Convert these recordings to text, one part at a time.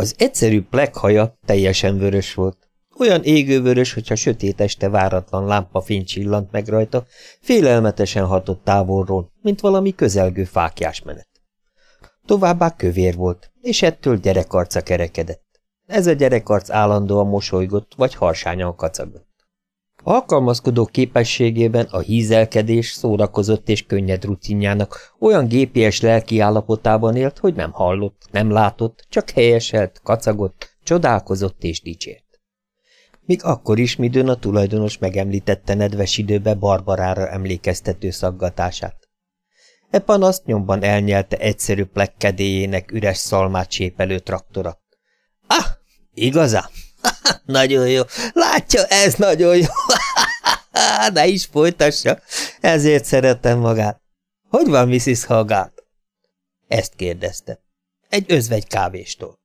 Az egyszerű plek haja teljesen vörös volt. Olyan égővörös, hogyha sötét este váratlan lámpafény csillant meg rajta, félelmetesen hatott távolról, mint valami közelgő fákjás menet. Továbbá kövér volt, és ettől gyerekarca kerekedett. Ez a gyerekarc állandóan mosolygott, vagy harsányan kacagott. Alkalmazkodó képességében a hízelkedés szórakozott és könnyed rutinjának olyan gépies lelki állapotában élt, hogy nem hallott, nem látott, csak helyeselt, kacagott, csodálkozott és dicsért. Míg akkor is, midőn a tulajdonos megemlítette nedves időbe Barbarára emlékeztető szaggatását. E panaszt nyomban elnyelte egyszerű plekkedéjének üres szalmát csépelő traktora. Ah, igazán? nagyon jó. Látja, ez nagyon jó. ne is folytassa. Ezért szeretem magát. Hogy van Mrs. Haggard? Ezt kérdezte. Egy özvegy kávéstól.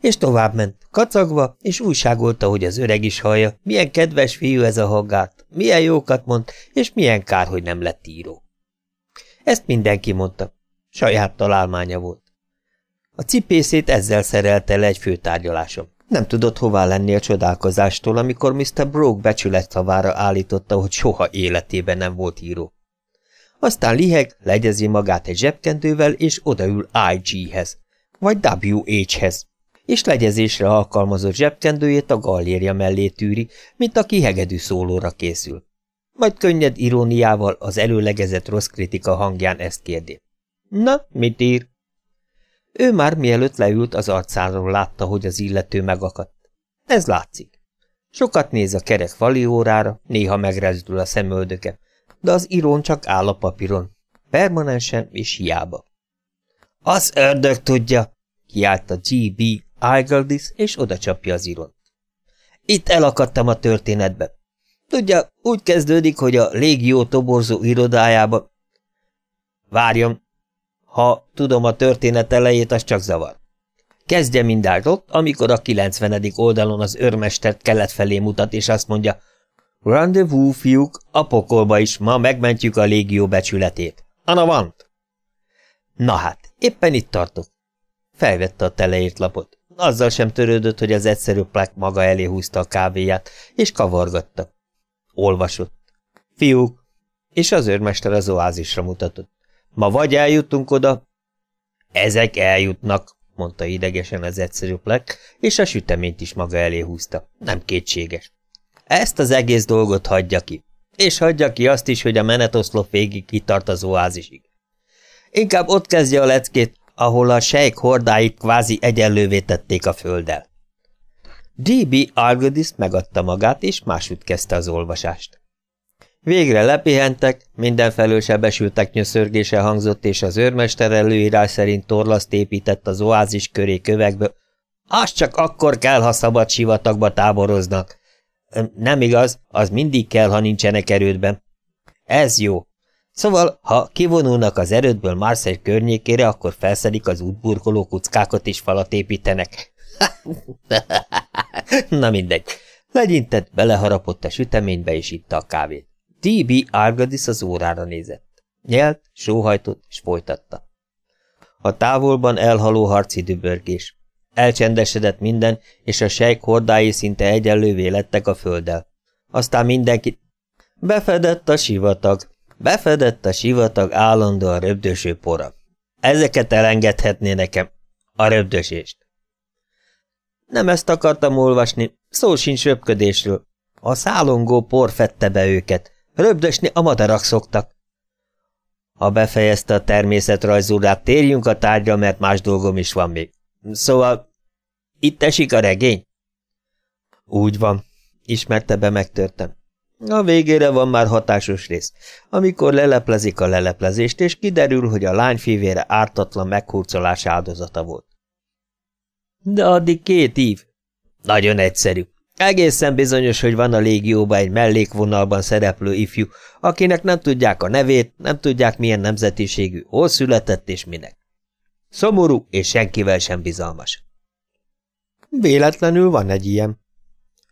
És továbbment, kacagva, és újságolta, hogy az öreg is hallja, milyen kedves fiú ez a Haggard, milyen jókat mond, és milyen kár, hogy nem lett író. Ezt mindenki mondta. Saját találmánya volt. A cipészét ezzel szerelte le egy főtárgyalásom. Nem tudott hová lenni a csodálkozástól, amikor Mr. Broke becsület szavára állította, hogy soha életében nem volt író. Aztán liheg, legyezi magát egy zsebkendővel, és odaül IG-hez, vagy WH-hez, és legyezésre alkalmazott zsebkendőjét a gallérja mellé tűri, mint aki hegedű szólóra készül. Majd könnyed iróniával az előlegezett rossz kritika hangján ezt kérdi. Na, mit ír? Ő már mielőtt leült, az arcáról látta, hogy az illető megakadt. Ez látszik. Sokat néz a kerek fali órára, néha megrezdül a szemöldöke, de az irón csak áll a papíron, permanensen és hiába. Az ördög tudja, kiált a G.B. Igaldis, és oda csapja az iront. Itt elakadtam a történetbe. Tudja, úgy kezdődik, hogy a légió toborzó irodájába... Várjon, ha tudom a történet elejét, az csak zavar. Kezdje mindjárt ott, amikor a 90. oldalon az őrmestert kelet felé mutat, és azt mondja, Rendezvous, fiúk, a pokolba is, ma megmentjük a légió becsületét. Anavant! Na hát, éppen itt tartok. Felvette a teleírt lapot. Azzal sem törődött, hogy az egyszerű plák maga elé húzta a kávéját, és kavargatta. Olvasott. Fiúk, és az őrmester az oázisra mutatott. Ma vagy eljutunk oda? Ezek eljutnak, mondta idegesen az egyszerű plek, és a süteményt is maga elé húzta. Nem kétséges. Ezt az egész dolgot hagyja ki. És hagyja ki azt is, hogy a menetoszlop végig kitart az oázisig. Inkább ott kezdje a leckét, ahol a sejk hordáit kvázi egyenlővé tették a földdel. D.B. Argodis megadta magát, és másút kezdte az olvasást. Végre lepihentek, mindenfelől sebesültek nyöszörgése hangzott, és az őrmester előírás szerint torlaszt épített az oázis köré kövekből. Az csak akkor kell, ha szabad sivatagba táboroznak. Nem igaz, az mindig kell, ha nincsenek erődben. Ez jó. Szóval, ha kivonulnak az erődből Marseille környékére, akkor felszedik az útburkoló kuckákat és falat építenek. Na mindegy. Legyintett, beleharapott a süteménybe, és itta a kávét. T.B. Argadis az órára nézett. Nyelt, sóhajtott, és folytatta. A távolban elhaló harci dübörgés. Elcsendesedett minden, és a sejk hordái szinte egyenlővé lettek a földdel. Aztán mindenki... Befedett a sivatag. Befedett a sivatag állandóan röbdöső pora. Ezeket elengedhetné nekem. A röbdösést. Nem ezt akartam olvasni, szó sincs röpködésről. A szálongó por fette be őket, röbdösni a madarak szoktak. Ha befejezte a természetrajzúrát, térjünk a tárgyra, mert más dolgom is van még. Szóval, itt esik a regény? Úgy van, ismerte be megtörtem. A végére van már hatásos rész, amikor leleplezik a leleplezést, és kiderül, hogy a lány fivére ártatlan meghurcolás áldozata volt. De addig két ív. Nagyon egyszerű. Egészen bizonyos, hogy van a légióban egy mellékvonalban szereplő ifjú, akinek nem tudják a nevét, nem tudják milyen nemzetiségű, hol született és minek. Szomorú és senkivel sem bizalmas. Véletlenül van egy ilyen.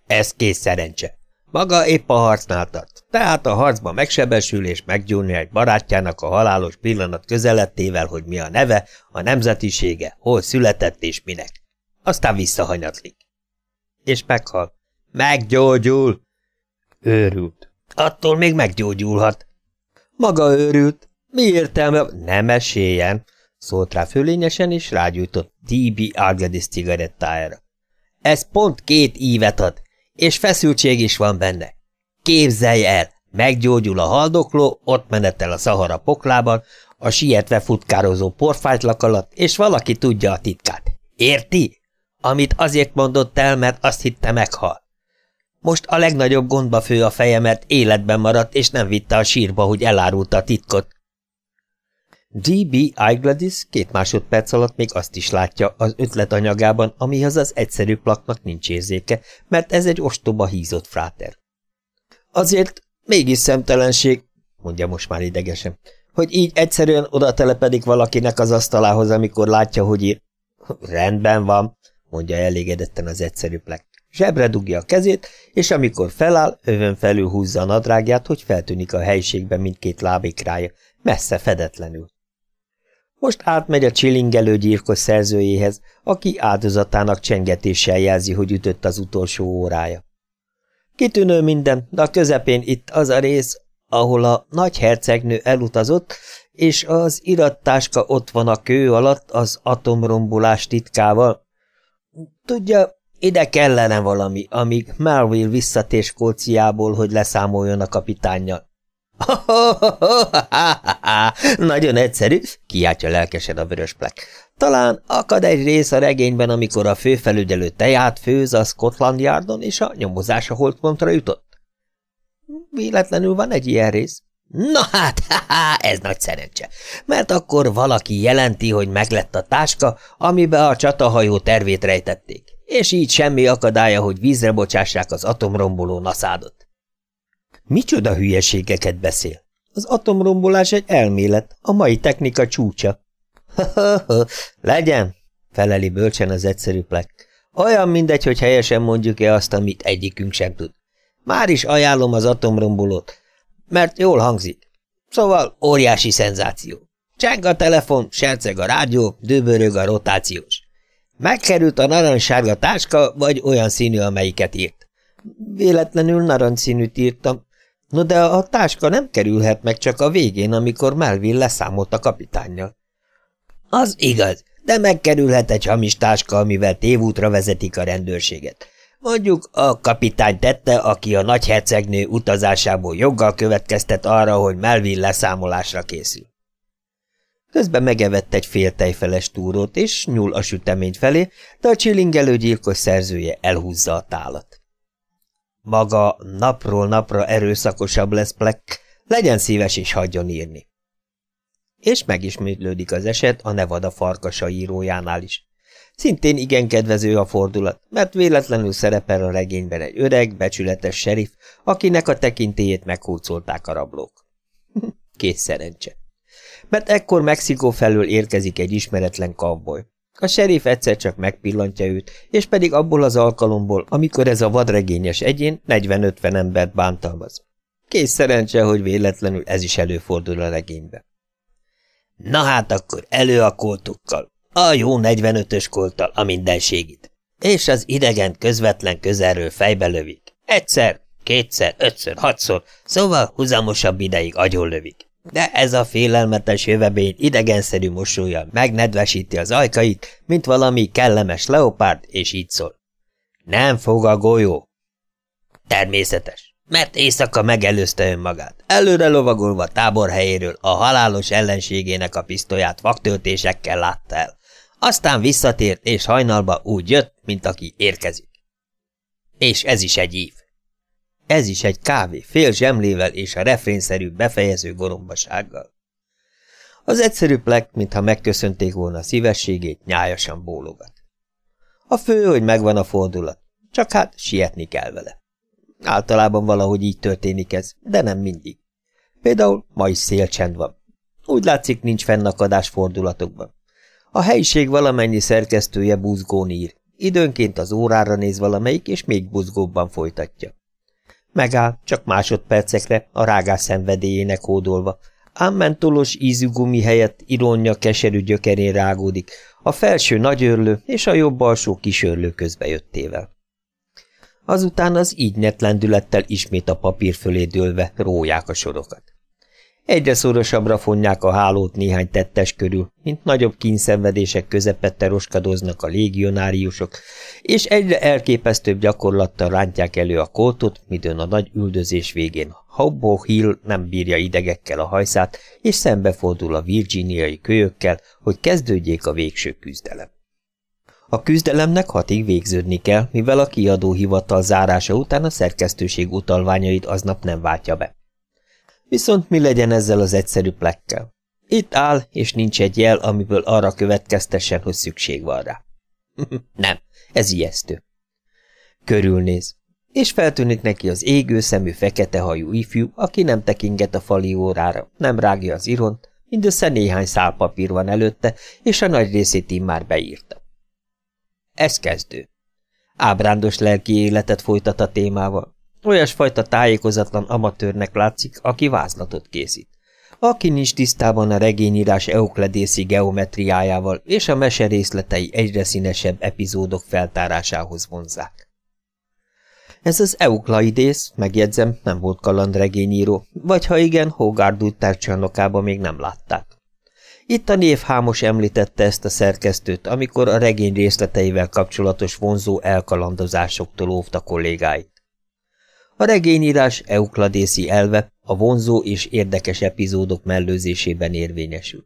Ez kész szerencse. Maga épp a harcnál tart, tehát a harcban megsebesül és meggyúrni egy barátjának a halálos pillanat közelettével, hogy mi a neve, a nemzetisége, hol született és minek. aztán visszahanyatlik. És meghal. Meggyógyul! Őrült. Attól még meggyógyulhat. Maga őrült. Mi értelme? Nem meséljen, szólt rá fölényesen, és rágyújtott D.B. Argladis cigarettájára. Ez pont két ívet ad, és feszültség is van benne. Képzelj el, meggyógyul a haldokló, ott menetel a Szahara poklában, a sietve futkározó porfájtlak alatt, és valaki tudja a titkát. Érti? Amit azért mondott el, mert azt hitte meghal. Most a legnagyobb gondba fő a feje, mert életben maradt, és nem vitte a sírba, hogy elárulta a titkot. G.B. Igladis két másodperc alatt még azt is látja az ötlet anyagában, amihez az egyszerű plaknak nincs érzéke, mert ez egy ostoba hízott fráter. Azért mégis szemtelenség, mondja most már idegesen, hogy így egyszerűen oda telepedik valakinek az asztalához, amikor látja, hogy ír. Rendben van, mondja elégedetten az egyszerű plek. Zsebre dugja a kezét, és amikor feláll, övön felül húzza a nadrágját, hogy feltűnik a helyiségben mindkét lábikrája, messze fedetlenül. Most átmegy a csilingelő gyilkos szerzőjéhez, aki áldozatának csengetéssel jelzi, hogy ütött az utolsó órája. Kitűnő minden, de a közepén itt az a rész, ahol a nagy hercegnő elutazott, és az irattáska ott van a kő alatt az atomrombolás titkával. Tudja, ide kellene valami, amíg Melville visszatér Skóciából, hogy leszámoljon a kapitánnyal. Nagyon egyszerű, kiáltja lelkesen a vörös plek. Talán akad egy rész a regényben, amikor a főfelügyelő teját főz a Scotland Yardon, és a nyomozás a holdpontra jutott. Véletlenül van egy ilyen rész. Na hát, ha-ha, ez nagy szerencse, mert akkor valaki jelenti, hogy meglett a táska, amibe a csatahajó tervét rejtették, és így semmi akadálya, hogy vízre bocsássák az atomromboló naszádot. Micsoda hülyeségeket beszél? Az atomrombolás egy elmélet, a mai technika csúcsa. Legyen, feleli bölcsen az egyszerű plek. Olyan mindegy, hogy helyesen mondjuk-e azt, amit egyikünk sem tud. Már is ajánlom az atomrombolót, mert jól hangzik. Szóval óriási szenzáció. Cseng a telefon, serceg a rádió, dőbörög a rotációs. Megkerült a narancssárga táska, vagy olyan színű, amelyiket írt. Véletlenül narancsszínűt írtam, no de a táska nem kerülhet meg csak a végén, amikor Melvin leszámolt a kapitánnyal. Az igaz, de megkerülhet egy hamis táska, amivel tévútra vezetik a rendőrséget. Mondjuk a kapitány tette, aki a nagyhercegnő utazásából joggal következtet arra, hogy Melvin leszámolásra készül. Közben megevett egy fél tejfeles túrót, és nyúl a sütemény felé, de a csilingelő gyilkos szerzője elhúzza a tálat. Maga napról napra erőszakosabb lesz Plek, legyen szíves és hagyjon írni. És megismétlődik az eset a Nevada farkasa írójánál is. Szintén igen kedvező a fordulat, mert véletlenül szerepel a regényben egy öreg, becsületes serif, akinek a tekintélyét meghurcolták a rablók. Kész szerencse. Mert ekkor Mexikó felől érkezik egy ismeretlen kavboly. A serif egyszer csak megpillantja őt, és pedig abból az alkalomból, amikor ez a vadregényes egyén 40-50 embert bántalmaz. Kész szerencse, hogy véletlenül ez is előfordul a regénybe. Na hát akkor elő a koltukkal, a jó 45-ös kolttal a mindenségit. És az idegen közvetlen közelről fejbe lövik. Egyszer, kétszer, ötször, hatszor, szóval huzamosabb ideig lövik. De ez a félelmetes jövebény idegenszerű mosolya megnedvesíti az ajkait, mint valami kellemes leopárd, és így szól. Nem fog a golyó. Természetes, mert éjszaka megelőzte önmagát, előre lovagolva tábor helyéről a halálos ellenségének a pisztolyát vaktöltésekkel látta el. Aztán visszatért, és hajnalba úgy jött, mint aki érkezik. És ez is egy ív. Ez is egy kávé, fél zsemlével és a refrénszerű befejező gorombasággal. Az egyszerű plek, mintha megköszönték volna a szívességét, nyájasan bólogat. A fő, hogy megvan a fordulat, csak hát sietni kell vele. Általában valahogy így történik ez, de nem mindig. Például ma is szélcsend van. Úgy látszik, nincs fennakadás fordulatokban. A helyiség valamennyi szerkesztője buzgón ír. Időnként az órára néz valamelyik, és még buzgóbban folytatja. Megáll, csak másodpercekre, a rágás szenvedélyének hódolva, ám mentolos ízű gumi helyett irónja keserű gyökerén rágódik, a felső nagyörlő és a jobb alsó kisörlő közbejöttével. Azután az így lendülettel ismét a papír fölé dőlve róják a sorokat. Egyre szorosabbra fonják a hálót néhány tettes körül, mint nagyobb kínszenvedések közepette roskadoznak a légionáriusok, és egyre elképesztőbb gyakorlattal rántják elő a koltot, midőn a nagy üldözés végén Hobbo Hill nem bírja idegekkel a hajszát, és szembefordul a virginiai kölyökkel, hogy kezdődjék a végső küzdelem. A küzdelemnek hatig végződni kell, mivel a kiadóhivatal zárása után a szerkesztőség utalványait aznap nem váltja be. Viszont mi legyen ezzel az egyszerű plekkel? Itt áll, és nincs egy jel, amiből arra következtessen, hogy szükség van rá. nem, ez ijesztő. Körülnéz, és feltűnik neki az égő szemű fekete hajú ifjú, aki nem tekinget a fali órára, nem rágja az iront, mindössze néhány szál papír van előtte, és a nagy részét immár beírta. Ez kezdő. Ábrándos lelki életet folytat a témával. Olyasfajta tájékozatlan amatőrnek látszik, aki vázlatot készít. Aki nincs tisztában a regényírás eukledészi geometriájával, és a mese részletei egyre színesebb epizódok feltárásához vonzák. Ez az Euklidész, megjegyzem, nem volt kalandregényíró, vagy ha igen, Hogarth úttárcsarnokába még nem látták. Itt a névhámos említette ezt a szerkesztőt, amikor a regény részleteivel kapcsolatos vonzó elkalandozásoktól óvta kollégáit. A regényírás eukladészi elve a vonzó és érdekes epizódok mellőzésében érvényesül.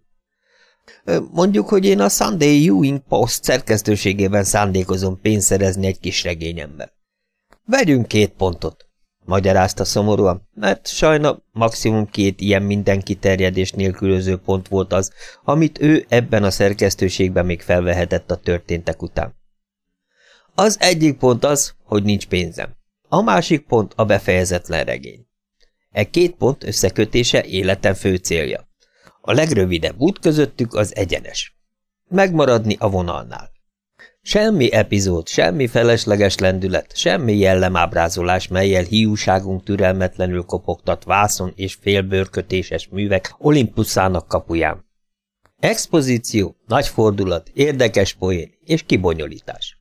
Mondjuk, hogy én a Sunday Ewing Post szerkesztőségében szándékozom pénzt szerezni egy kis regényemben. Vegyünk két pontot, magyarázta szomorúan, mert sajna maximum két ilyen mindenki terjedés nélkülöző pont volt az, amit ő ebben a szerkesztőségben még felvehetett a történtek után. Az egyik pont az, hogy nincs pénzem. A másik pont a befejezetlen regény. E két pont összekötése életem fő célja. A legrövidebb út közöttük az egyenes. Megmaradni a vonalnál. Semmi epizód, semmi felesleges lendület, semmi jellemábrázolás, melyel hiúságunk türelmetlenül kopogtat vászon és félbőrkötéses művek Olimpuszának kapuján. Expozíció, nagy fordulat, érdekes poén és kibonyolítás.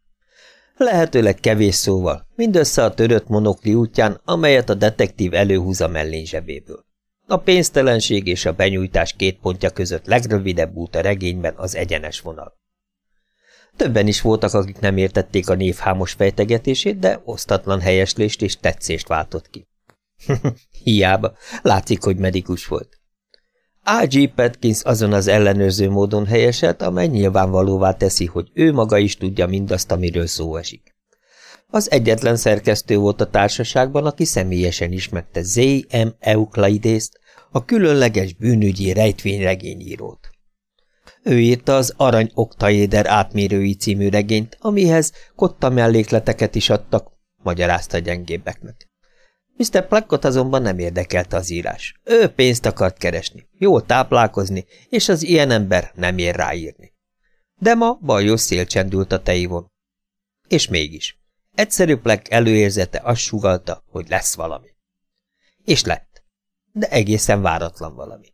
Lehetőleg kevés szóval, mindössze a törött monokli útján, amelyet a detektív előhúz a mellén zsebéből. A pénztelenség és a benyújtás két pontja között legrövidebb út a regényben az egyenes vonal. Többen is voltak, akik nem értették a névhámos fejtegetését, de osztatlan helyeslést és tetszést váltott ki. Hiába, látszik, hogy medikus volt. A.G. Petkins azon az ellenőrző módon helyeselt, amely nyilvánvalóvá teszi, hogy ő maga is tudja mindazt, amiről szó esik. Az egyetlen szerkesztő volt a társaságban, aki személyesen ismerte Z. M. Euclidészt, a különleges bűnügyi rejtvényregényírót. Ő írta az Arany Oktaéder átmérői című regényt, amihez kotta mellékleteket is adtak, magyarázta gyengébbeknek. Mr. Plackot azonban nem érdekelte az írás. Ő pénzt akart keresni, jól táplálkozni, és az ilyen ember nem ér ráírni. De ma bajos szél csendült a teivon. És mégis. Egyszerű Plack előérzete azt sugalta, hogy lesz valami. És lett. De egészen váratlan valami.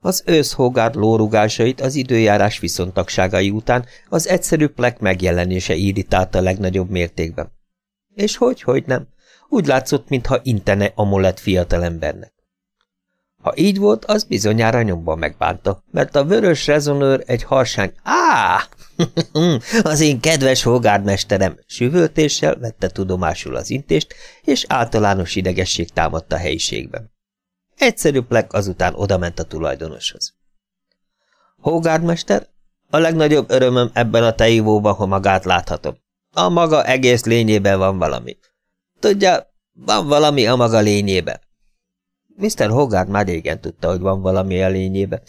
Az őszhogár lórugásait az időjárás viszontagságai után az egyszerű plek megjelenése irritálta legnagyobb mértékben. És hogy, hogy nem, úgy látszott, mintha intene amolett fiatalembernek. Ha így volt, az bizonyára nyomban megbánta, mert a vörös rezonőr egy harsány Á! az én kedves hogárdmesterem süvöltéssel vette tudomásul az intést, és általános idegesség támadta a helyiségben. Egyszerű plek azután odament a tulajdonoshoz. Hógárdmester, a legnagyobb örömöm ebben a teivóban, ha magát láthatom. A maga egész lényében van valami. Tudja, van valami a maga lényében. Mr. Hogarth már régen tudta, hogy van valami a lényében.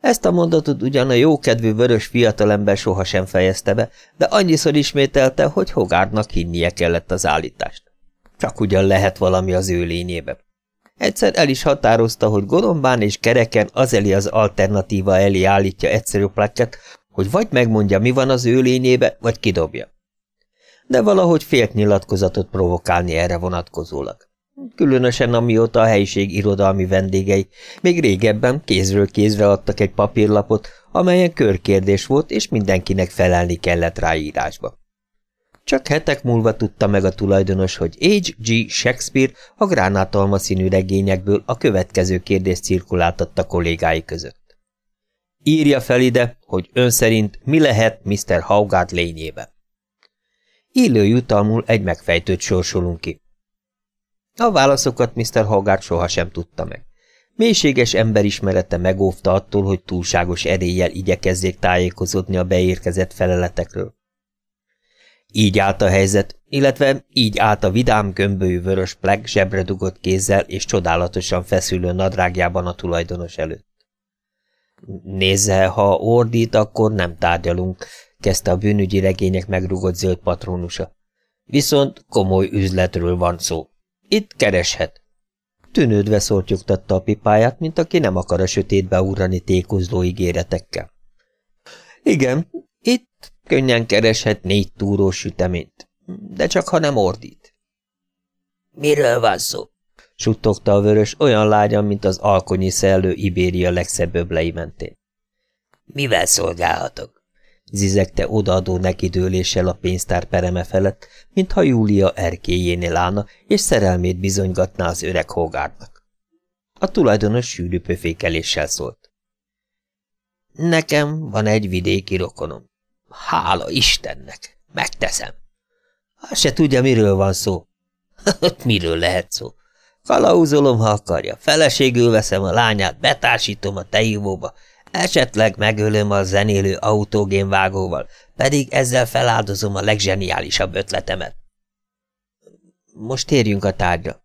Ezt a mondatot ugyan a jókedvű vörös fiatalember sohasem fejezte be, de annyiszor ismételte, hogy Hogarthnak hinnie kellett az állítást. Csak ugyan lehet valami az ő lényében. Egyszer el is határozta, hogy gorombán és kereken az eli az alternatíva elé állítja egyszerű plakket, hogy vagy megmondja, mi van az ő lényébe, vagy kidobja. De valahogy félt nyilatkozatot provokálni erre vonatkozólag. Különösen amióta a helyiség irodalmi vendégei még régebben kézről kézre adtak egy papírlapot, amelyen körkérdés volt, és mindenkinek felelni kellett rá írásba. Csak hetek múlva tudta meg a tulajdonos, hogy H.G. Shakespeare a gránátalma színű regényekből a következő kérdést cirkuláltatta kollégái között. Írja fel ide, hogy ön szerint mi lehet Mr. Haugard lényébe. Illő jutalmul egy megfejtőt sorsolunk ki. A válaszokat Mr. Haugard sohasem tudta meg. Mélységes emberismerete megóvta attól, hogy túlságos eréllyel igyekezzék tájékozódni a beérkezett feleletekről. Így állt a helyzet, illetve így állt a vidám gömbölyű vörös pleg zsebre kézzel és csodálatosan feszülő nadrágjában a tulajdonos előtt. Nézze, ha ordít, akkor nem tárgyalunk, kezdte a bűnügyi regények megrugott zöld patronusa. Viszont komoly üzletről van szó. Itt kereshet. Tűnődve szortyogtatta a pipáját, mint aki nem akar a sötétbe urrani tékozló ígéretekkel. Igen, itt könnyen kereshet négy túrós süteményt, de csak ha nem ordít. Miről van szó? Suttogta a vörös olyan lágyan, mint az alkonyi szellő Ibéria legszebb öblei mentén. Mivel szolgálhatok? zizegte odaadó nekidőléssel a pénztár pereme felett, mintha Júlia erkélyénél állna, és szerelmét bizonygatná az öreg Hogárdnak. A tulajdonos sűrű pöfékeléssel szólt. Nekem van egy vidéki rokonom. Hála Istennek! Megteszem! Hát se tudja, miről van szó. miről lehet szó? Kalauzolom, ha akarja. Feleségül veszem a lányát, betársítom a teívóba, esetleg megölöm a zenélő autógénvágóval, pedig ezzel feláldozom a legzseniálisabb ötletemet. Most térjünk a tárgyra.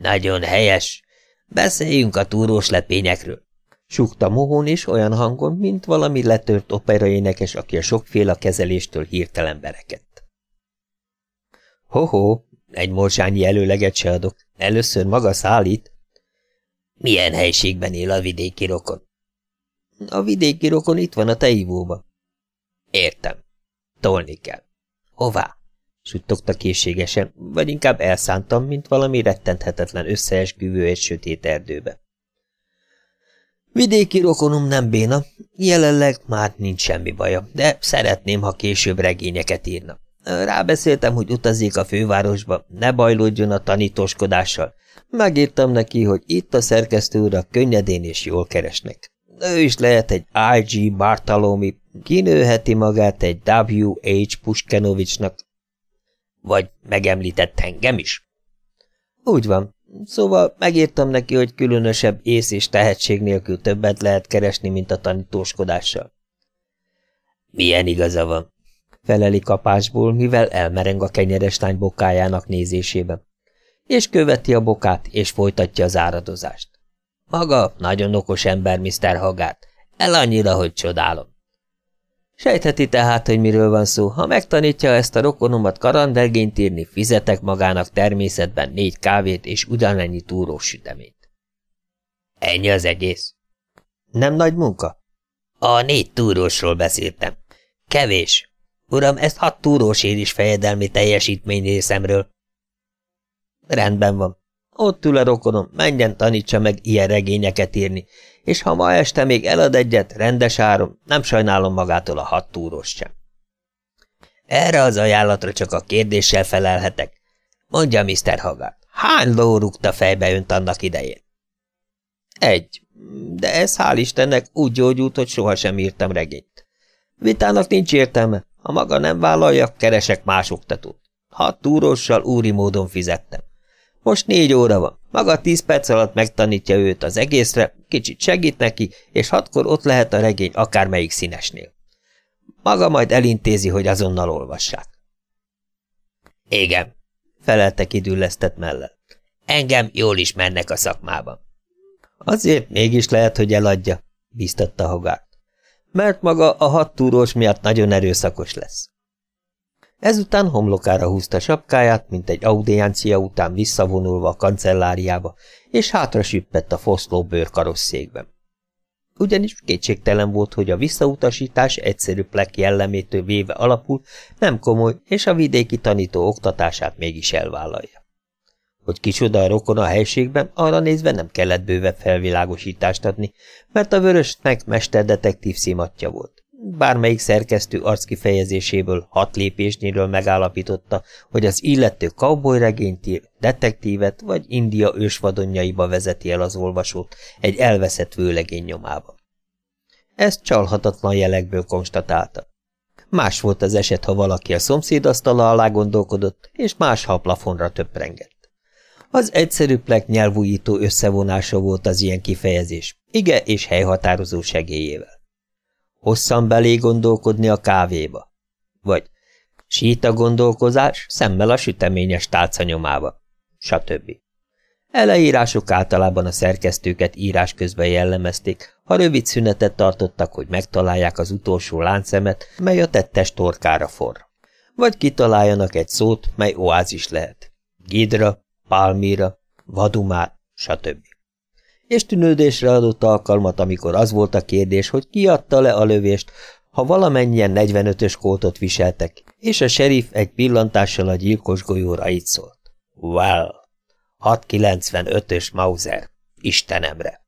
Nagyon helyes. Beszéljünk a túrós lepényekről. Sukta mohón is olyan hangon, mint valami letört operaénekes, aki a sokféle kezeléstől hirtelen berekedt. Ho-ho, egy morsányi előleget se adok. Először maga szállít. Milyen helységben él a vidéki rokon? A vidéki rokon itt van a teivóba. Értem. Tolni kell. Hová? Suttogta készségesen, vagy inkább elszántam, mint valami rettenthetetlen összeesküvő egy sötét erdőbe. Vidéki rokonom nem béna, jelenleg már nincs semmi baja, de szeretném, ha később regényeket írna. Rábeszéltem, hogy utazik a fővárosba, ne bajlódjon a tanítóskodással. Megírtam neki, hogy itt a szerkesztő urak könnyedén és jól keresnek. Ő is lehet egy I.G. Bartalomi, kinőheti magát egy W.H. Puskenovicsnak, vagy megemlített engem is. Úgy van, Szóval megírtam neki, hogy különösebb ész és tehetség nélkül többet lehet keresni, mint a tanítóskodással. Milyen igaza van? Feleli kapásból, mivel elmereng a kenyeres lány bokájának nézésében. És követi a bokát, és folytatja az áradozást. Maga nagyon okos ember, Mr. Hagát. El annyira, hogy csodálom. Sejtheti tehát, hogy miről van szó. Ha megtanítja ezt a rokonomat karandelgényt írni, fizetek magának természetben négy kávét és ugyanennyi túrós süteményt. Ennyi az egész. Nem nagy munka? A négy túrósról beszéltem. Kevés. Uram, ezt hat túrósért is fejedelmi teljesítmény részemről. Rendben van. Ott ül a rokonom, menjen tanítsa meg ilyen regényeket írni, és ha ma este még elad egyet, rendes áron, nem sajnálom magától a hat túros sem. Erre az ajánlatra csak a kérdéssel felelhetek. Mondja Mr. Haggard, hány ló rúgta fejbe önt annak idején? Egy, de ez hál' Istennek úgy gyógyult, hogy sohasem írtam regényt. Vitának nincs értelme, ha maga nem vállalja, keresek más oktatót. Hat túrossal úri módon fizettem. Most négy óra van. Maga tíz perc alatt megtanítja őt az egészre, kicsit segít neki, és hatkor ott lehet a regény akármelyik színesnél. Maga majd elintézi, hogy azonnal olvassák. Igen, felelte kidüllesztett mellett. Engem jól ismernek a szakmában. Azért mégis lehet, hogy eladja, biztatta Hogárt. Mert maga a hat túrós miatt nagyon erőszakos lesz. Ezután homlokára húzta sapkáját, mint egy audiencia után visszavonulva a kancelláriába, és hátra süppett a foszló bőrkarosszékben. Ugyanis kétségtelen volt, hogy a visszautasítás egyszerű plek jellemétől véve alapul, nem komoly, és a vidéki tanító oktatását mégis elvállalja. Hogy kicsoda a rokon a helységben, arra nézve nem kellett bővebb felvilágosítást adni, mert a vörösnek mesterdetektív szimatja volt. Bármelyik szerkesztő arckifejezéséből hat lépésnyéről megállapította, hogy az illető cowboy regényt ír, detektívet vagy India ősvadonjaiba vezeti el az olvasót egy elveszett vőlegény nyomába. Ezt csalhatatlan jelekből konstatálta. Más volt az eset, ha valaki a szomszéd asztala alá gondolkodott, és más, ha a plafonra töprengett. Az egyszerű plek nyelvújító összevonása volt az ilyen kifejezés, ige és helyhatározó segélyével. Hosszan belé gondolkodni a kávéba. Vagy síta gondolkozás szemmel a süteményes tálca nyomába. Stb. Eleírások általában a szerkesztőket írás közben jellemezték, ha rövid szünetet tartottak, hogy megtalálják az utolsó láncszemet, mely a tettes torkára forr. Vagy kitaláljanak egy szót, mely oázis lehet. Gidra, Palmira, Vadumár, stb. És tűnődésre adott alkalmat, amikor az volt a kérdés, hogy ki adta le a lövést, ha valamennyien 45-ös kótot viseltek, és a serif egy pillantással a gyilkos golyóra így szólt. Well! 695-ös Mauser. Istenemre!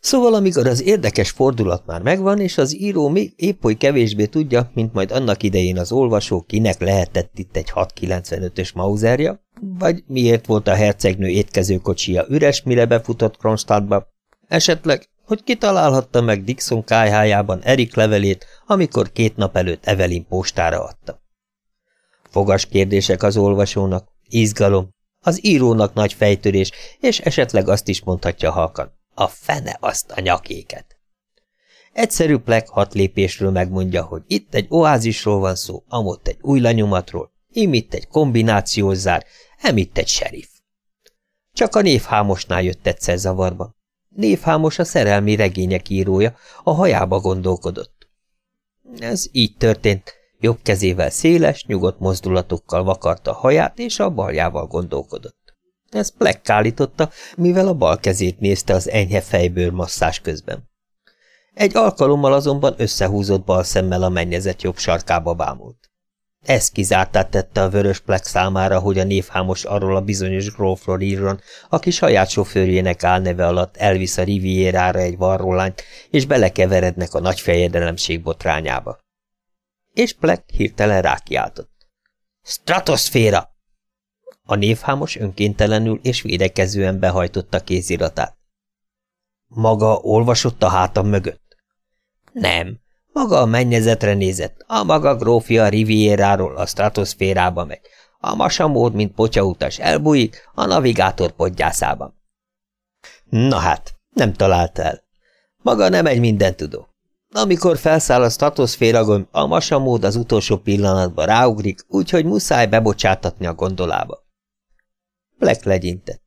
Szóval amikor az érdekes fordulat már megvan, és az író még épp oly kevésbé tudja, mint majd annak idején az olvasó, kinek lehetett itt egy 695-ös Mauserja, vagy miért volt a hercegnő étkezőkocsia üres, mire befutott Kronstadtba, esetleg, hogy kitalálhatta meg Dixon kájhájában Erik levelét, amikor két nap előtt Evelyn postára adta. Fogas kérdések az olvasónak, izgalom, az írónak nagy fejtörés, és esetleg azt is mondhatja halkan. A fene azt a nyakéket. Egyszerű plek hat lépésről megmondja, hogy itt egy oázisról van szó, amott egy új lenyomatról, itt egy kombinációs zár, itt egy serif. Csak a névhámosnál jött egyszer zavarba. Névhámos a szerelmi regények írója, a hajába gondolkodott. Ez így történt, Jobb kezével széles, nyugodt mozdulatokkal vakarta a haját, és a baljával gondolkodott. Ez Black állította, mivel a bal kezét nézte az enyhe fejbőr masszás közben. Egy alkalommal azonban összehúzott bal szemmel a mennyezet jobb sarkába bámult. Ez kizártát tette a vörös plek számára, hogy a névhámos arról a bizonyos grófról írjon, aki saját sofőrjének álneve alatt elvisz a rivierára egy varrólányt, és belekeverednek a nagy fejedelemség botrányába és Black hirtelen rákiáltott. Stratoszféra! A névhámos önkéntelenül és védekezően behajtotta kéziratát. Maga olvasott a hátam mögött? Nem, maga a mennyezetre nézett, a maga grófia Rivieráról a stratoszférába megy. A masamód, mint potyautas elbújik a navigátor podgyászában. Na hát, nem találta el. Maga nem egy mindentudó. Amikor felszáll a stratoszféragon, a masamód az utolsó pillanatban ráugrik, úgyhogy muszáj bebocsátatni a gondolába. Black legyintett.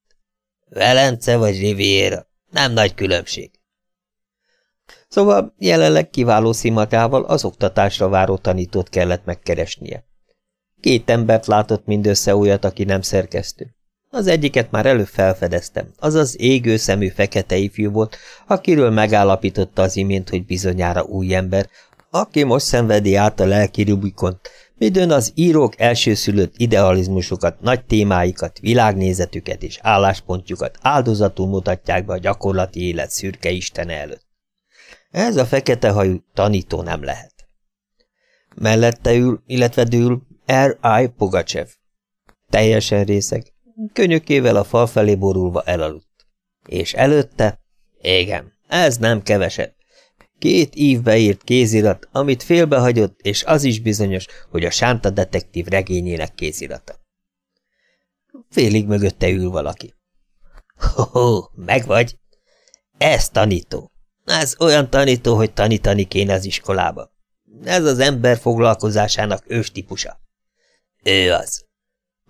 Velence vagy Riviera, nem nagy különbség. Szóval jelenleg kiváló szimatával az oktatásra váró tanítót kellett megkeresnie. Két embert látott mindössze olyat, aki nem szerkesztő. Az egyiket már előbb felfedeztem, az az égő szemű fekete ifjú volt, akiről megállapította az imént, hogy bizonyára új ember, aki most szenvedi át a lelki Rubikont, midőn az írók elsőszülött idealizmusokat, nagy témáikat, világnézetüket és álláspontjukat áldozatul mutatják be a gyakorlati élet szürke istene előtt. Ez a fekete hajú tanító nem lehet. Mellette ül, illetve dől R.I. Pugacsev. Teljesen részeg, könyökével a fal felé borulva elaludt. És előtte? Igen, ez nem kevesebb. Két ívbe írt kézirat, amit félbehagyott, és az is bizonyos, hogy a Sánta detektív regényének kézirata. Félig mögötte ül valaki. Ho-ho, meg vagy? Ez tanító. Ez olyan tanító, hogy tanítani kéne az iskolába. Ez az ember foglalkozásának ős. Ő az.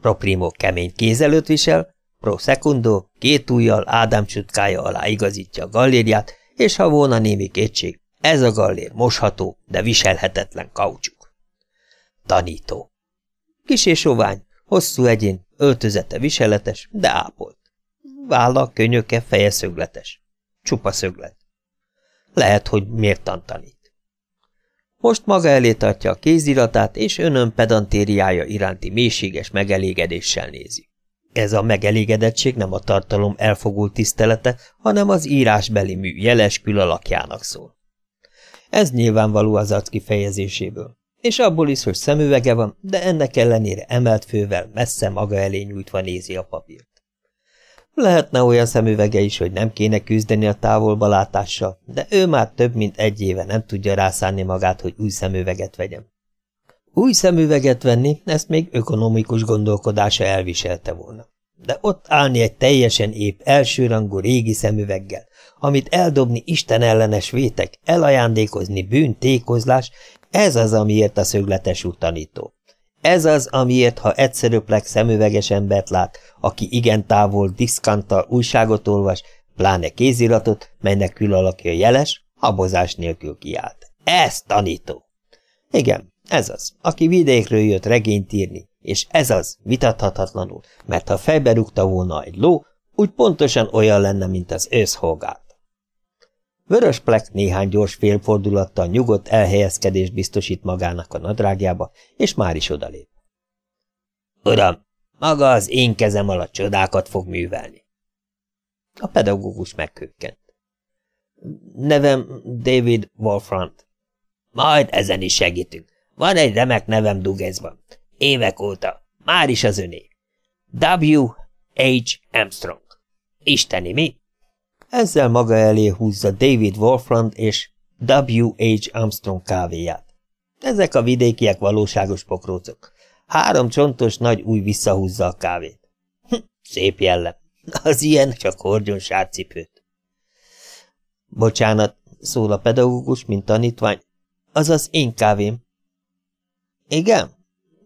Pro primo kemény kézelőt visel, pro secundo két ujjal Ádám csutkája alá igazítja a gallériát, és ha volna némi kétség, ez a gallér mosható, de viselhetetlen kaucsuk. Tanító. Kis és sovány, hosszú egyén, öltözete viseletes, de ápolt. Válla, könyöke, feje szögletes. Csupa szöglet. Lehet, hogy miért tanít. Most maga elé tartja a kéziratát, és önön pedantériája iránti mélységes megelégedéssel nézi. Ez a megelégedettség nem a tartalom elfogult tisztelete, hanem az írásbeli mű jeles külalakjának szól. Ez nyilvánvaló az arc kifejezéséből. És abból is, hogy szemüvege van, de ennek ellenére emelt fővel messze maga elé nyújtva nézi a papírt. Lehetne olyan szemüvege is, hogy nem kéne küzdeni a távolba látással, de ő már több mint egy éve nem tudja rászánni magát, hogy új szemüveget vegyen. Új szemüveget venni, ezt még ökonomikus gondolkodása elviselte volna. De ott állni egy teljesen épp elsőrangú régi szemüveggel, amit eldobni Isten ellenes vétek, elajándékozni bűntékozlás, ez az, amiért a szögletes út tanító. Ez az, amiért, ha egyszerűbbleg szemüveges embert lát, aki igen távol diszkanttal újságot olvas, pláne kéziratot, melynek külalakja jeles, habozás nélkül kiállt. Ez tanító! Igen, ez az, aki vidékről jött regényt írni, és ez az, vitathatatlanul, mert ha fejbe rúgta volna egy ló, úgy pontosan olyan lenne, mint az őszholgát. Vörös plek néhány gyors félfordulattal nyugodt elhelyezkedést biztosít magának a nadrágjába, és már is odalép. Uram, maga az én kezem alatt csodákat fog művelni. A pedagógus megkökkent. Nevem David Wolfrant. Majd ezen is segítünk. Van egy remek nevem Dugezban. Évek óta. Már is az öné. W. H. Armstrong. Isteni mi? Ezzel maga elé húzza David Wolfram és W. H. Armstrong kávéját. Ezek a vidékiek valóságos pokrócok. Három csontos nagy új visszahúzza a kávét. Hm, szép jellem. Az ilyen csak hordjon sárcipőt. Bocsánat, szól a pedagógus, mint tanítvány. Az az én kávém. Igen?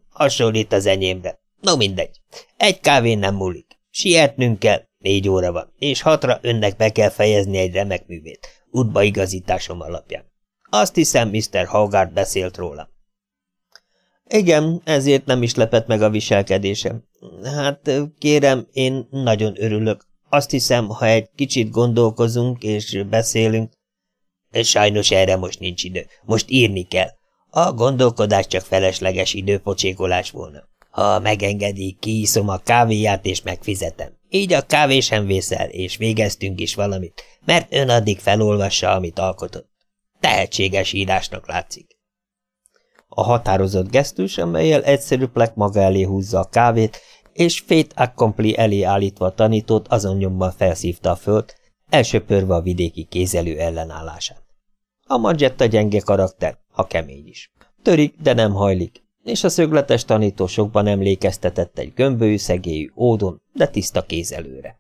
Hasonlít az enyémre. No mindegy. Egy kávén nem múlik. Sietnünk kell. Négy óra van, és hatra önnek be kell fejezni egy remek művét, útbaigazításom alapján. Azt hiszem, Mr. Hogarth beszélt róla. Igen, ezért nem is lepett meg a viselkedésem. Hát, kérem, én nagyon örülök. Azt hiszem, ha egy kicsit gondolkozunk és beszélünk... Sajnos erre most nincs idő. Most írni kell. A gondolkodás csak felesleges időpocsékolás volna. Ha megengedi, kiiszom a kávéját és megfizetem. Így a kávé sem vészel, és végeztünk is valamit, mert ön addig felolvassa, amit alkotott. Tehetséges írásnak látszik. A határozott gesztus, amelyel egyszerű plek maga elé húzza a kávét, és Fét Accompli elé állítva a tanítót azon nyomban felszívta a föld, elsöpörve a vidéki kézelő ellenállását. A Magetta gyenge karakter, ha kemény is. Törik, de nem hajlik, és a szögletes tanító sokban emlékeztetett egy gömbölyű szegélyű ódon, de tiszta kézelőre.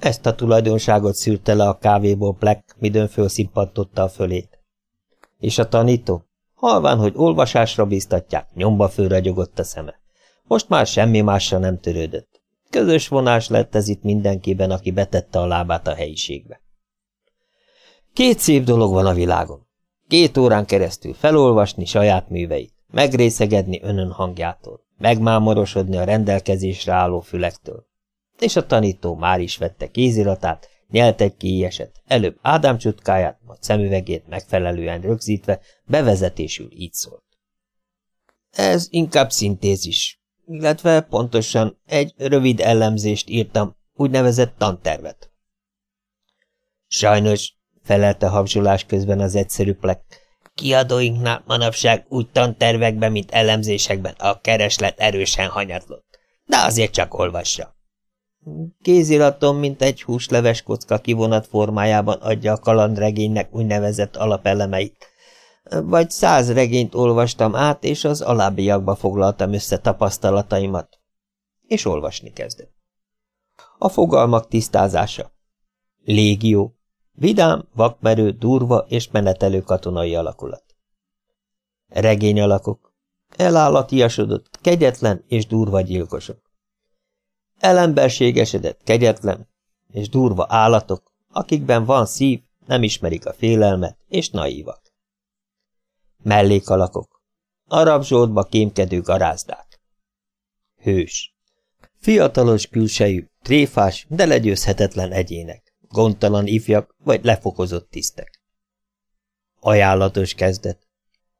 Ezt a tulajdonságot szűrte le a kávéból Black, midőn fölszimpantotta a fölét. És a tanító? Halván, hogy olvasásra biztatják, nyomba fölragyogott a szeme. Most már semmi másra nem törődött. Közös vonás lett ez itt mindenkiben, aki betette a lábát a helyiségbe. Két szép dolog van a világon. Két órán keresztül felolvasni saját műveit megrészegedni önön hangjától, megmámorosodni a rendelkezésre álló fülektől. És a tanító már is vette kéziratát, nyelt egy kiéset, előbb Ádám csutkáját, majd szemüvegét megfelelően rögzítve, bevezetésül így szólt. Ez inkább szintézis, illetve pontosan egy rövid ellenzést írtam, úgynevezett tantervet. Sajnos, felelte habzsolás közben az egyszerű plek, Kiadóinknál manapság úgy tantervekben, mint elemzésekben a kereslet erősen hanyatlott. De azért csak olvassa. Kéziratom, mint egy húsleves kocka kivonat formájában adja a kalandregénynek úgynevezett alapelemeit. Vagy száz regényt olvastam át, és az alábbiakba foglaltam össze tapasztalataimat. És olvasni kezdett. A fogalmak tisztázása. Légió, Vidám, vakmerő, durva és menetelő katonai alakulat. Regény alakok. Elállatiasodott, kegyetlen és durva gyilkosok. Elemberségesedett, kegyetlen és durva állatok, akikben van szív, nem ismerik a félelmet, és naívak. Mellékalakok. Arab zsoldba kémkedő garázdák. Hős. Fiatalos külsejű, tréfás, de legyőzhetetlen egyének gondtalan ifjak vagy lefokozott tisztek. Ajánlatos kezdet.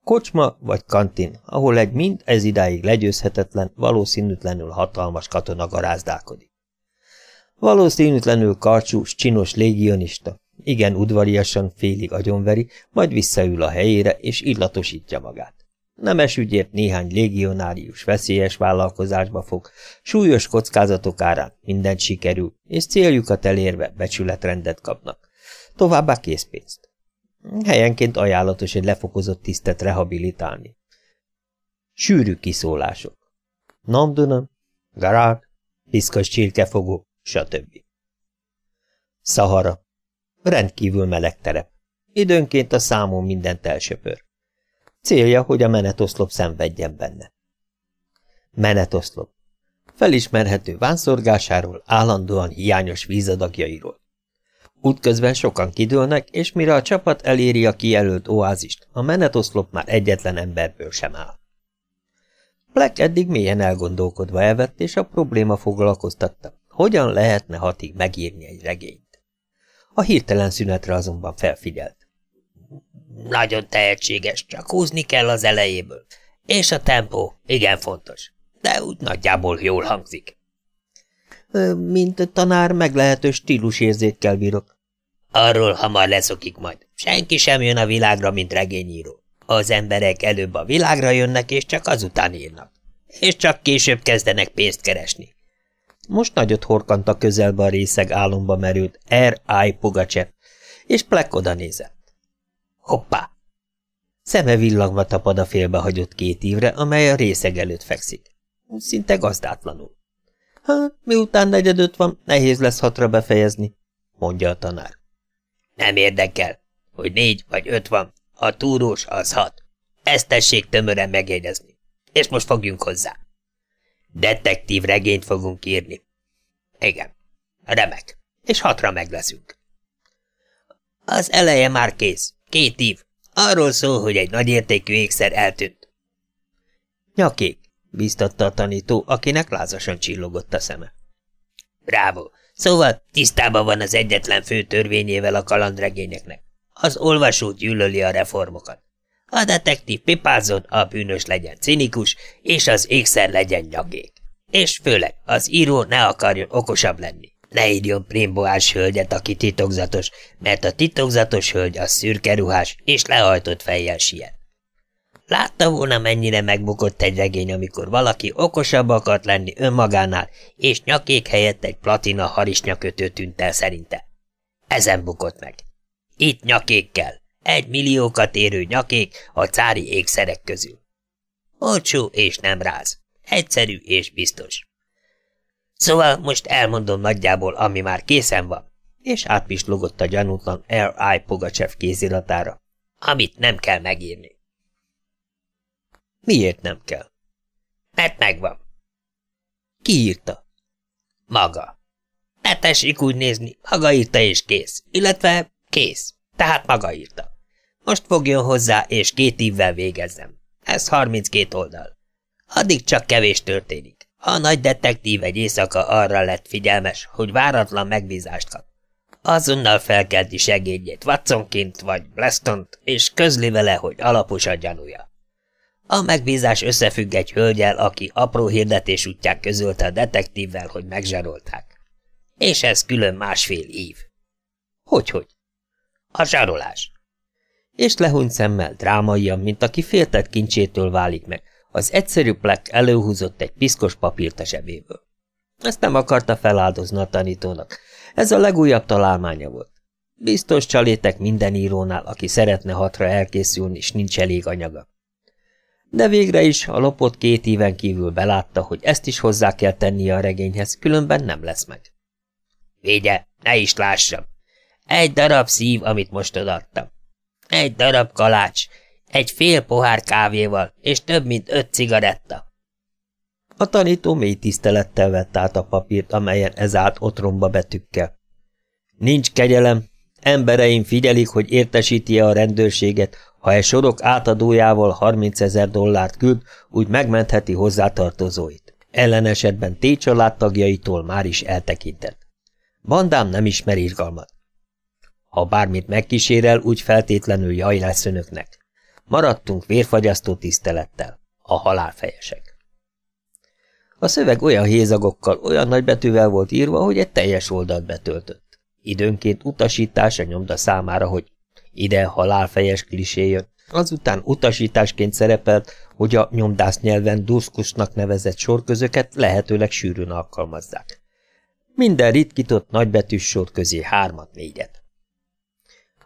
Kocsma vagy kantin, ahol egy mind ez idáig legyőzhetetlen, valószínűtlenül hatalmas katona garázdálkodik. Valószínűtlenül karcsús, csinos légionista, igen udvariasan félig agyonveri, majd visszaül a helyére és illatosítja magát. Nemes ügyért néhány légionárius veszélyes vállalkozásba fog, súlyos kockázatok árán mindent sikerül, és céljukat elérve becsületrendet kapnak. Továbbá készpénzt. Helyenként ajánlatos egy lefokozott tisztet rehabilitálni. Sűrű kiszólások. Namdunan, Garák, piszkos csirkefogó, stb. Szahara. Rendkívül meleg terep. Időnként a számon mindent elsöpör. Célja, hogy a menetoszlop szenvedjen benne. Menetoszlop. Felismerhető vánszorgásáról, állandóan hiányos vízadagjairól. Útközben sokan kidőlnek, és mire a csapat eléri a kijelölt oázist, a menetoszlop már egyetlen emberből sem áll. Black eddig mélyen elgondolkodva elvett, és a probléma foglalkoztatta, hogyan lehetne hatig megírni egy regényt. A hirtelen szünetre azonban felfigyelt. Nagyon tehetséges, csak húzni kell az elejéből. És a tempó, igen fontos. De úgy nagyjából jól hangzik. Mint tanár meglehetős stílusérzékkel bírok. Arról hamar leszokik majd. Senki sem jön a világra, mint regényíró. Az emberek előbb a világra jönnek, és csak azután írnak. És csak később kezdenek pénzt keresni. Most nagyot horkant a közelbe a részeg álomba merült R.I. Pugacsev, és Plek oda nézett. Hoppá! Szeme villagva tapad a félbehagyott két ívre, amely a részeg előtt fekszik. Szinte gazdátlanul. Hát, miután negyedöt van, nehéz lesz hatra befejezni, mondja a tanár. Nem érdekel, hogy négy vagy öt van, a túrós az hat. Ezt tessék tömören megjegyezni. És most fogjunk hozzá. Detektív regényt fogunk írni. Igen, remek, és hatra meg leszünk. Az eleje már kész. Két ív. Arról szól, hogy egy nagyértékű ékszer eltűnt. Nyakék, bíztatta a tanító, akinek lázasan csillogott a szeme. Bravo! Szóval tisztában van az egyetlen fő törvényével a kalandregényeknek. Az olvasó gyűlöli a reformokat. A detektív pipázzon, a bűnös legyen cinikus, és az ékszer legyen nyakék. És főleg az író ne akarjon okosabb lenni. Ne írjon primboás hölgyet, aki titokzatos, mert a titokzatos hölgy az szürke ruhás és lehajtott fejjel siet. Látta volna, mennyire megbukott egy regény, amikor valaki okosabb akart lenni önmagánál, és nyakék helyett egy platina harisnyakötő tűnt el szerinte. Ezen bukott meg. Itt nyakék kell. Egy milliókat érő nyakék a cári ékszerek közül. Olcsó és nem ráz. Egyszerű és biztos. Szóval most elmondom nagyjából, ami már készen van, és átpislogott a gyanútlan R.I. Pogacsev kéziratára, amit nem kell megírni. Miért nem kell? Mert megvan. Ki írta? Maga. Ne tessék úgy nézni, maga írta és kész, illetve kész, tehát maga írta. Most fogjon hozzá, és két évvel végezzem. Ez 32 oldal. Addig csak kevés történik. A nagy detektív egy éjszaka arra lett figyelmes, hogy váratlan megbízást kap. Azonnal felkelti segédjét Watsonként vagy Blastont, és közli vele, hogy alapos a gyanúja. A megbízás összefügg egy hölgyel, aki apró hirdetés útján közölte a detektívvel, hogy megzsarolták. És ez külön másfél év. Hogy-hogy? A zsarolás. És lehúny szemmel, drámaian, mint aki féltett kincsétől válik meg, az egyszerű plek előhúzott egy piszkos papírt a zsebéből. Ezt nem akarta feláldozni a tanítónak. Ez a legújabb találmánya volt. Biztos csalétek minden írónál, aki szeretne hatra elkészülni, és nincs elég anyaga. De végre is a lopott két éven kívül belátta, hogy ezt is hozzá kell tennie a regényhez, különben nem lesz meg. Vigye, ne is lássam. Egy darab szív, amit most odaadtam. Egy darab kalács, egy fél pohár kávéval, és több mint öt cigaretta. A tanító mély tisztelettel vett át a papírt, amelyen ez állt otromba betűkkel. Nincs kegyelem, embereim figyelik, hogy értesíti -e a rendőrséget, ha egy sorok átadójával 30 ezer dollárt küld, úgy megmentheti hozzátartozóit. Ellen esetben T családtagjaitól már is eltekintett. Bandám nem ismer irgalmat. Ha bármit megkísérel, úgy feltétlenül jaj lesz önöknek. Maradtunk vérfagyasztó tisztelettel, a halálfejesek. A szöveg olyan hézagokkal, olyan nagy betűvel volt írva, hogy egy teljes oldalt betöltött. Időnként utasítás a nyomda számára, hogy ide halálfejes klisé jön. Azután utasításként szerepelt, hogy a nyomdász nyelven duszkusnak nevezett sorközöket lehetőleg sűrűn alkalmazzák. Minden ritkított nagybetűs sor közé hármat, négyet.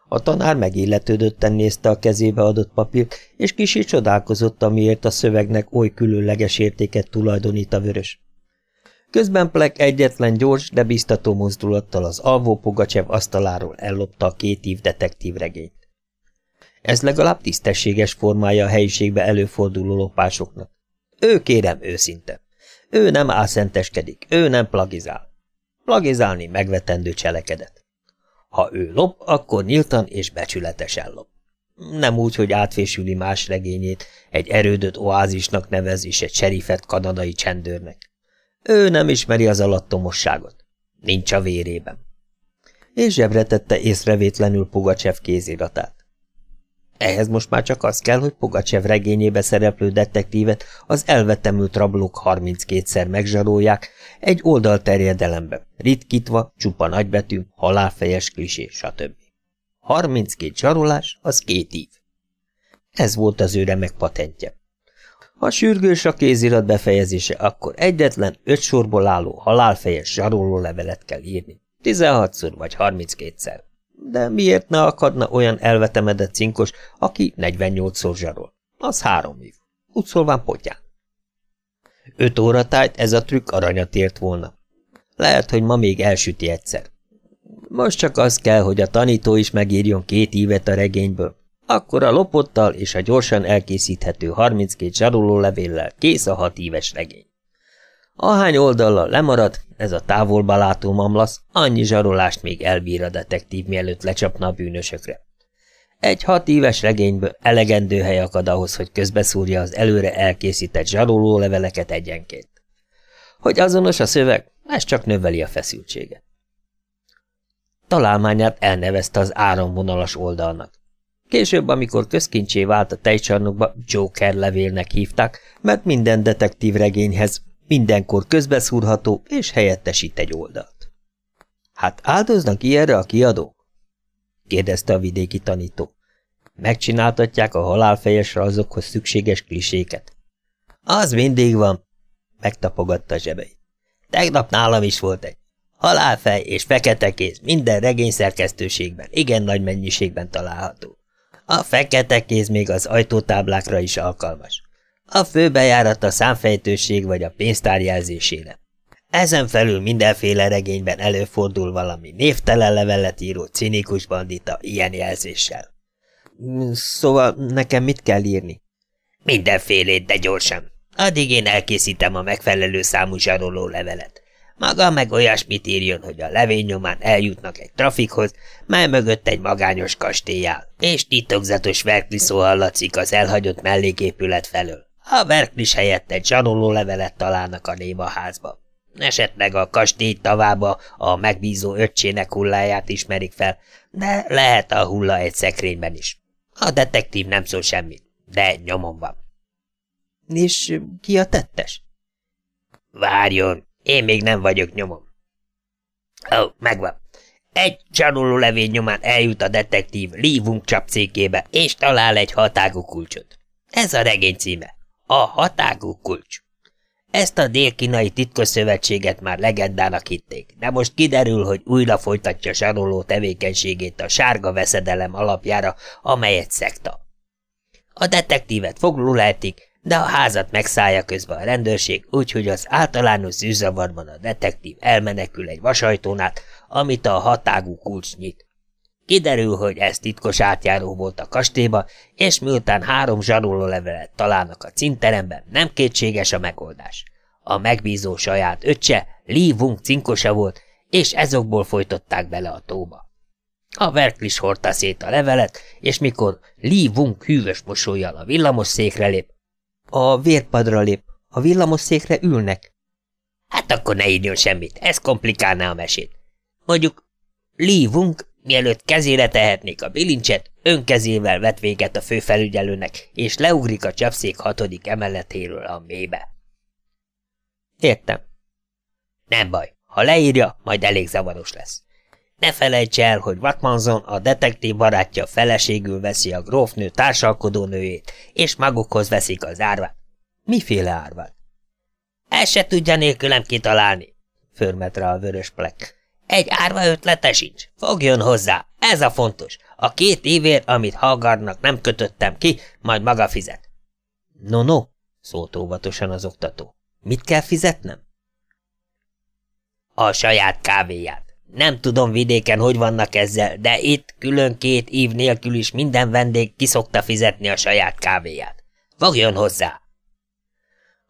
A tanár megilletődötten nézte a kezébe adott papírt, és kicsit csodálkozott, amiért a szövegnek oly különleges értéket tulajdonít a vörös. Közben Plek egyetlen gyors, de biztató mozdulattal az alvó Pogacsev asztaláról ellopta a két ív detektív regényt. Ez legalább tisztességes formája a helyiségbe előforduló lopásoknak. Ő kérem őszinte. Ő nem álszenteskedik, ő nem plagizál. Plagizálni megvetendő cselekedet. Ha ő lop, akkor nyíltan és becsületesen lop. Nem úgy, hogy átfésüli más regényét, egy erődött oázisnak nevez és egy serifet kanadai csendőrnek. Ő nem ismeri az alattomosságot. Nincs a vérében. És zsebre tette észrevétlenül Pugacsev kéziratát. Ehhez most már csak az kell, hogy Pogacsev regényébe szereplő detektívet az elvetemült rablók 32-szer megzsarolják egy oldal terjedelembe, ritkítva, csupa nagybetű, halálfejes klisé, stb. 32 zsarolás, az két ív. Ez volt az ő remek patentje. Ha sürgős a kézirat befejezése, akkor egyetlen öt sorból álló halálfejes zsaroló levelet kell írni. 16-szor vagy 32-szer de miért ne akadna olyan elvetemedett cinkos, aki 48-szor zsarol? Az három év. Úgy szólván potyán. Öt óra tájt ez a trükk aranyat ért volna. Lehet, hogy ma még elsüti egyszer. Most csak az kell, hogy a tanító is megírjon két ívet a regényből. Akkor a lopottal és a gyorsan elkészíthető 32 zsaroló levéllel kész a hat éves regény. Ahány oldallal lemarad, ez a távolba látó mamlasz, annyi zsarolást még elbír a detektív, mielőtt lecsapna a bűnösökre. Egy hat éves regényből elegendő hely akad ahhoz, hogy közbeszúrja az előre elkészített zsaroló leveleket egyenként. Hogy azonos a szöveg, ez csak növeli a feszültséget. Találmányát elnevezte az áramvonalas oldalnak. Később, amikor közkincsé vált a tejcsarnokba, Joker levélnek hívták, mert minden detektív regényhez Mindenkor közbeszúrható, és helyettesít egy oldalt. Hát áldoznak ilyenre a kiadók? Kérdezte a vidéki tanító. Megcsináltatják a halálfejes azokhoz szükséges kliséket. Az mindig van, megtapogatta a zsebeit. Tegnap nálam is volt egy. Halálfej és fekete kéz minden regényszerkesztőségben, igen nagy mennyiségben található. A fekete kéz még az ajtótáblákra is alkalmas. A főbejárat a számfejtőség vagy a pénztár jelzésére. Ezen felül mindenféle regényben előfordul valami névtelen levelet író cinikus bandita ilyen jelzéssel. Szóval nekem mit kell írni? Mindenfélét, de gyorsan. Addig én elkészítem a megfelelő számú zsaroló levelet. Maga meg olyasmit írjon, hogy a levény nyomán eljutnak egy trafikhoz, mely mögött egy magányos kastély áll, és titokzatos verkliszó hallatszik az elhagyott melléképület felől. A verklis helyett egy zsaroló levelet találnak a néma házba. Esetleg a kastély tavába a megbízó öccsének hulláját ismerik fel, de lehet a hulla egy szekrényben is. A detektív nem szól semmit, de nyomon van. És ki a tettes? Várjon, én még nem vagyok nyomon. Ó, oh, megvan. Egy csaluló levény nyomán eljut a detektív Lee Wung csapcékébe, és talál egy hatágú kulcsot. Ez a regény címe. A hatágú kulcs. Ezt a dél-kínai titkosszövetséget már legendának hitték, de most kiderül, hogy újra folytatja saroló tevékenységét a sárga veszedelem alapjára, amely egy szekta. A detektívet foglul lehetik, de a házat megszállja közben a rendőrség, úgyhogy az általános zűzavarban a detektív elmenekül egy vasajtón át, amit a hatágú kulcs nyit. Kiderül, hogy ez titkos átjáró volt a kastélyba, és miután három levelet találnak a cinteremben, nem kétséges a megoldás. A megbízó saját öccse, Li Wung cinkosa volt, és ezokból folytották bele a tóba. A verklis hordta szét a levelet, és mikor Li Wung hűvös mosolyjal a villamos székre lép, a vérpadra lép, a villamos székre ülnek. Hát akkor ne írjon semmit, ez komplikálná a mesét. Mondjuk Li Wung Mielőtt kezére tehetnék a bilincset, önkezével vet véget a főfelügyelőnek, és leugrik a csapszék hatodik emeletéről a mélybe. Értem. Nem baj, ha leírja, majd elég zavaros lesz. Ne felejts el, hogy Watmanson a detektív barátja feleségül veszi a grófnő társalkodó nőjét, és magukhoz veszik az árvát. Miféle árvát? Ezt se tudja nélkülem kitalálni, förmet rá a vörös plek. Egy árva ötlete sincs. Fogjon hozzá. Ez a fontos. A két évért, amit Hagardnak nem kötöttem ki, majd maga fizet. No, no, szólt óvatosan az oktató. Mit kell fizetnem? A saját kávéját. Nem tudom vidéken, hogy vannak ezzel, de itt külön két év nélkül is minden vendég kiszokta fizetni a saját kávéját. Fogjon hozzá!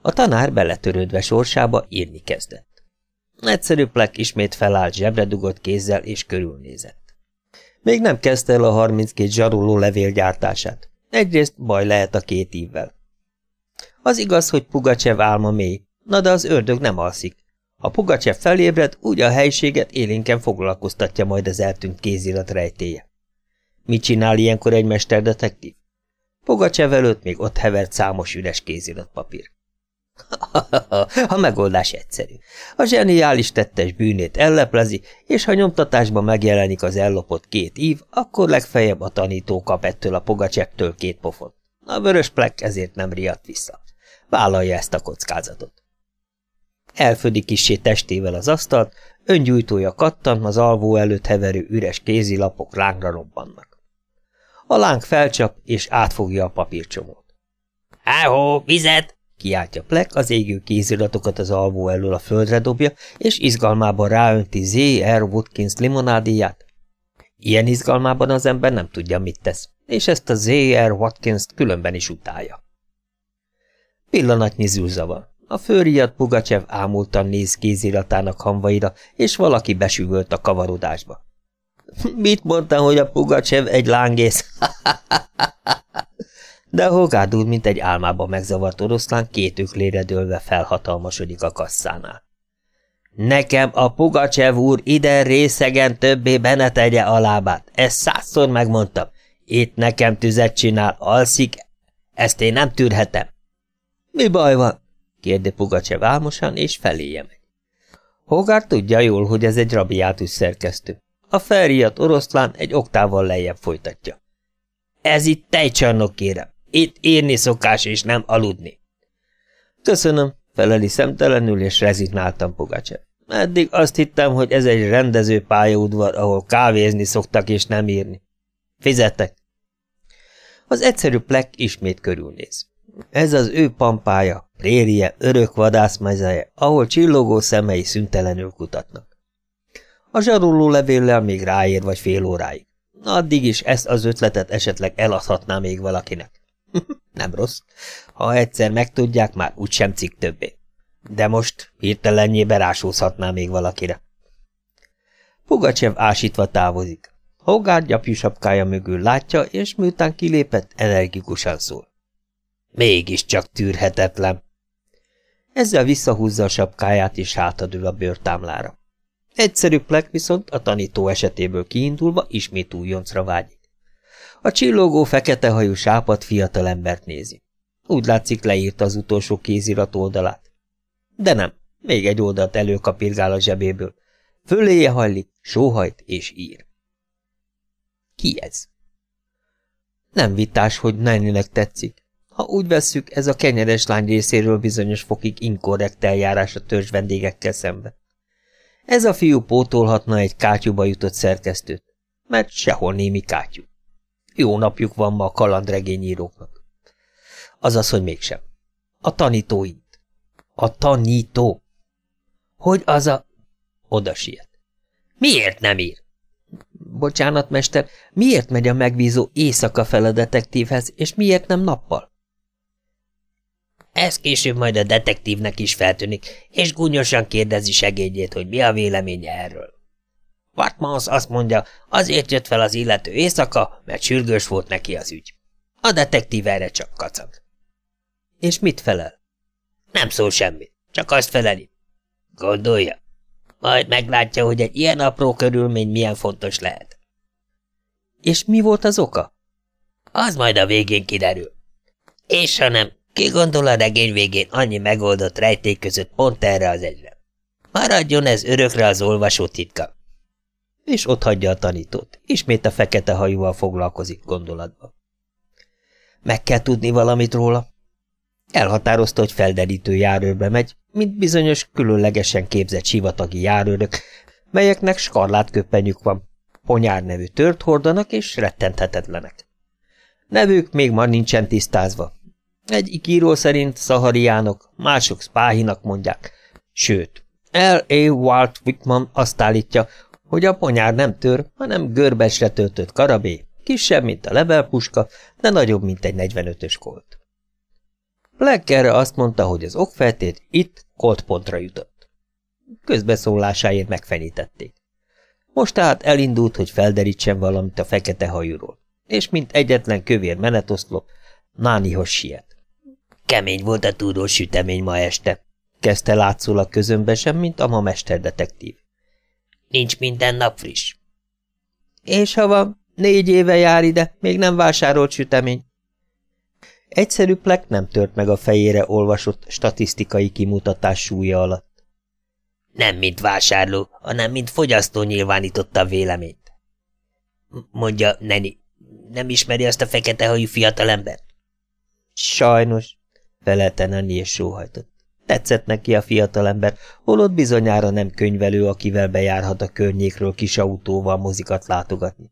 A tanár beletörődve sorsába írni kezdett. Egyszerű plek ismét felállt zsebre dugott kézzel és körülnézett. Még nem kezdte el a 32 zsaruló levél gyártását. Egyrészt baj lehet a két ívvel. Az igaz, hogy Pugacsev álma mély, na de az ördög nem alszik. Ha Pugacsev felébred, úgy a helyiséget élénken foglalkoztatja majd az eltűnt kézirat rejtéje. Mit csinál ilyenkor egy mesterdetektív? Pugacsev előtt még ott hevert számos üres kéziratpapír. A megoldás egyszerű. A zseniális tettes bűnét elleplezi, és ha nyomtatásban megjelenik az ellopott két ív, akkor legfeljebb a tanító kap ettől a pogacsektől két pofot. A vörös plek ezért nem riadt vissza. Vállalja ezt a kockázatot. Elfödi kissé testével az asztalt, öngyújtója kattan, az alvó előtt heverő üres kézilapok lángra robbannak. A láng felcsap, és átfogja a papírcsomót. – Háhó, vizet! Kiáltja Plek, az égő kéziratokat az alvó elől a földre dobja, és izgalmában ráönti Z. R. Woodkins limonádiját. Ilyen izgalmában az ember nem tudja, mit tesz, és ezt a Z. R. watkins különben is utálja. Pillanatnyi zűrza. A főriadt Pugacsev ámultan néz kéziratának hamvaira, és valaki besüvölt a kavarodásba. Mit mondtam, hogy a Pugacsev egy lángész? de a Hogád úr, mint egy álmába megzavart oroszlán, két öklére dőlve felhatalmasodik a kasszánál. Nekem a Pugacsev úr ide részegen többé benne tegye a lábát, ezt százszor megmondtam. Itt nekem tüzet csinál, alszik, ezt én nem tűrhetem. Mi baj van? kérde Pugacsev álmosan, és feléje megy. Hogár tudja jól, hogy ez egy rabiátus szerkesztő. A felriadt oroszlán egy oktával lejjebb folytatja. Ez itt tejcsarnok, kérem. Itt írni szokás, és nem aludni. Köszönöm, feleli szemtelenül, és rezignáltam Pogacsev. Eddig azt hittem, hogy ez egy rendező pályaudvar, ahol kávézni szoktak, és nem írni. Fizettek. Az egyszerű plek ismét körülnéz. Ez az ő pampája, prérie, örök vadászmezeje, ahol csillogó szemei szüntelenül kutatnak. A zsaruló levéllel még ráér vagy fél óráig. Addig is ezt az ötletet esetleg eladhatná még valakinek. Nem rossz. Ha egyszer megtudják, már úgysem cikk többé. De most hirtelenjébe rásózhatná még valakire. Pugacsev ásítva távozik. Hogár gyapjú sapkája mögül látja, és miután kilépett, energikusan szól. Mégiscsak tűrhetetlen. Ezzel visszahúzza a sapkáját, és hátadül a bőrtámlára. Egyszerű plek viszont a tanító esetéből kiindulva ismét újoncra vágyik. A csillogó fekete hajú sápat fiatalembert nézi. Úgy látszik leírta az utolsó kézirat oldalát. De nem, még egy oldalt előkapirgál a zsebéből. Föléje hajlik, sóhajt és ír. Ki ez? Nem vitás, hogy Nenninek tetszik. Ha úgy vesszük, ez a kenyeres lány részéről bizonyos fokig inkorrekt eljárás a törzs vendégekkel szemben. Ez a fiú pótolhatna egy kátyúba jutott szerkesztőt, mert sehol némi kátyú. Jó napjuk van ma a kalandregényíróknak. Azaz, hogy mégsem. A tanítóint. A tanító. Hogy az a... Oda siet. Miért nem ír? Bocsánat, mester, miért megy a megbízó éjszaka fel a detektívhez, és miért nem nappal? Ez később majd a detektívnek is feltűnik, és gúnyosan kérdezi segédjét, hogy mi a véleménye erről. Watmans azt mondja, azért jött fel az illető éjszaka, mert sürgős volt neki az ügy. A detektív erre csak kacag. És mit felel? Nem szól semmit, csak azt feleli. Gondolja. Majd meglátja, hogy egy ilyen apró körülmény milyen fontos lehet. És mi volt az oka? Az majd a végén kiderül. És ha nem, ki gondol a regény végén annyi megoldott rejték között pont erre az egyre? Maradjon ez örökre az olvasó titka. És ott hagyja a tanítót. Ismét a fekete hajúval foglalkozik gondolatba. Meg kell tudni valamit róla. Elhatározta, hogy felderítő járőrbe megy, mint bizonyos különlegesen képzett sivatagi járőrök, melyeknek skarlátköppenyük van, ponyár nevű tört hordanak és rettenthetetlenek. Nevük még ma nincsen tisztázva. Egy író szerint szahariánok, mások spáhinak mondják, sőt, L. A. Walt Whitman azt állítja, hogy a ponyár nem tör, hanem görbesre töltött karabé, kisebb, mint a levelpuska, de nagyobb, mint egy 45-ös kolt. Black erre azt mondta, hogy az okfeltét itt koltpontra jutott. Közbeszólásáért megfenítették. Most tehát elindult, hogy felderítsen valamit a fekete hajóról, és mint egyetlen kövér menetoszlop, Nánihoz siet. Kemény volt a túrós sütemény ma este, kezdte látszólag közömbesen, mint a ma mesterdetektív. Nincs minden nap friss. És ha van, négy éve jár ide, még nem vásárolt sütemény. Egyszerű plek nem tört meg a fejére olvasott statisztikai kimutatás súlya alatt. Nem mint vásárló, hanem mint fogyasztó nyilvánította a véleményt. Mondja, Neni, nem ismeri azt a fekete hajú fiatalembert? Sajnos, felelte Neni és sóhajtott. Tetszett neki a fiatalember, holott bizonyára nem könyvelő, akivel bejárhat a környékről kis autóval mozikat látogatni.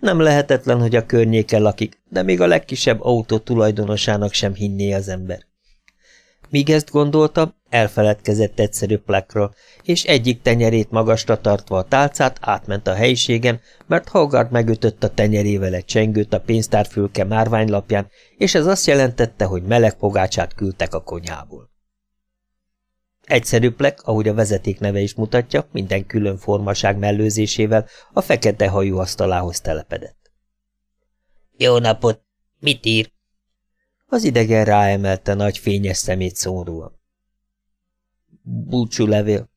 Nem lehetetlen, hogy a környéken lakik, de még a legkisebb autó tulajdonosának sem hinné az ember. Míg ezt gondolta, elfeledkezett egyszerű plekről, és egyik tenyerét magasra tartva a tálcát átment a helyiségen, mert Hogarth megütött a tenyerével egy csengőt a pénztárfülke márványlapján, és ez azt jelentette, hogy meleg pogácsát küldtek a konyhából. Egyszerű plek, ahogy a vezeték neve is mutatja, minden külön formaság mellőzésével a fekete hajú asztalához telepedett. Jó napot! Mit ír? Az idegen ráemelte nagy fényes szemét szomorúan. Búcsú levél.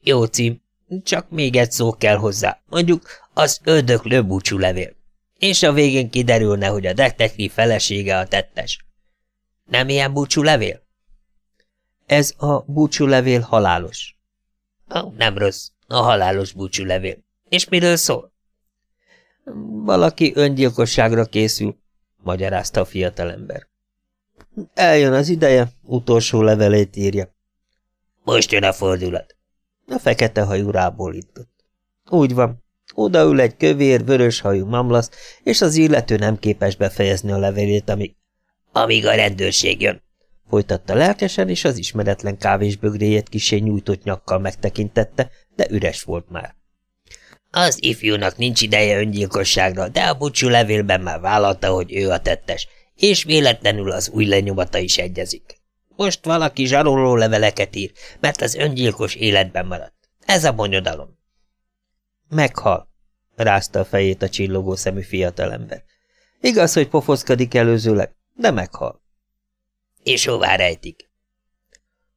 Jó cím, csak még egy szó kell hozzá, mondjuk az ördöklő búcsú levél. És a végén kiderülne, hogy a detektív felesége a tettes. Nem ilyen búcsú levél? Ez a búcsúlevél halálos. Nem rossz, a halálos búcsúlevél. És miről szól? Valaki öngyilkosságra készül, magyarázta a fiatalember. Eljön az ideje, utolsó levelét írja. Most jön a fordulat. A fekete hajú rábólított. Úgy van, odaül egy kövér, vörös hajú mamlasz, és az illető nem képes befejezni a levelét, amíg... Amíg a rendőrség jön, Folytatta lelkesen, és az ismeretlen kávésbögréjét kisé nyújtott nyakkal megtekintette, de üres volt már. Az ifjúnak nincs ideje öngyilkosságra, de a búcsú levélben már vállalta, hogy ő a tettes, és véletlenül az új lenyomata is egyezik. Most valaki zsaroló leveleket ír, mert az öngyilkos életben maradt. Ez a bonyodalom. Meghal, rázta a fejét a csillogó szemű fiatalember. Igaz, hogy pofoszkodik előzőleg, de meghal. És hová rejtik?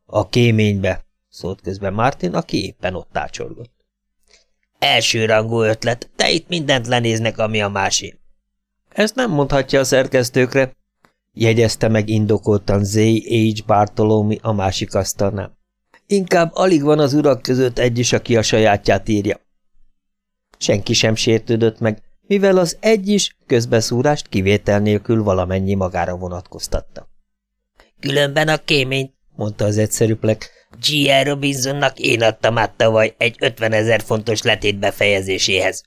A kéménybe, szólt közben Martin, aki éppen ott tácsorgott. Elsőrangú ötlet, de itt mindent lenéznek, ami a másé. Ezt nem mondhatja a szerkesztőkre, jegyezte meg indokoltan Z. H. Bartolome a másik asztalnál. Inkább alig van az urak között egy is, aki a sajátját írja. Senki sem sértődött meg, mivel az egy is közbeszúrást kivétel nélkül valamennyi magára vonatkoztatta. Különben a kéményt, mondta az egyszerű plek. G.R. Robinsonnak én adtam át tavaly egy 50 ezer fontos letét befejezéséhez.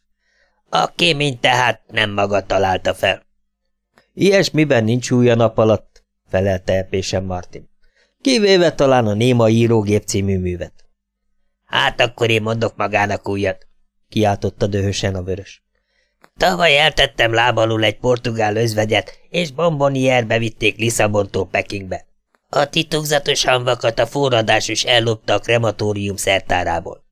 A kémény tehát nem maga találta fel. Ilyesmiben nincs új a nap alatt, felelte epésen Martin. Kivéve talán a Néma írógép című művet. Hát akkor én mondok magának újat, kiáltotta döhösen a vörös. Tavaly eltettem lábalul egy portugál özvegyet, és bombonierbe vitték Lisszabontól Pekingbe. A titokzatos hanvakat a forradásos ellopta a krematórium szertárából.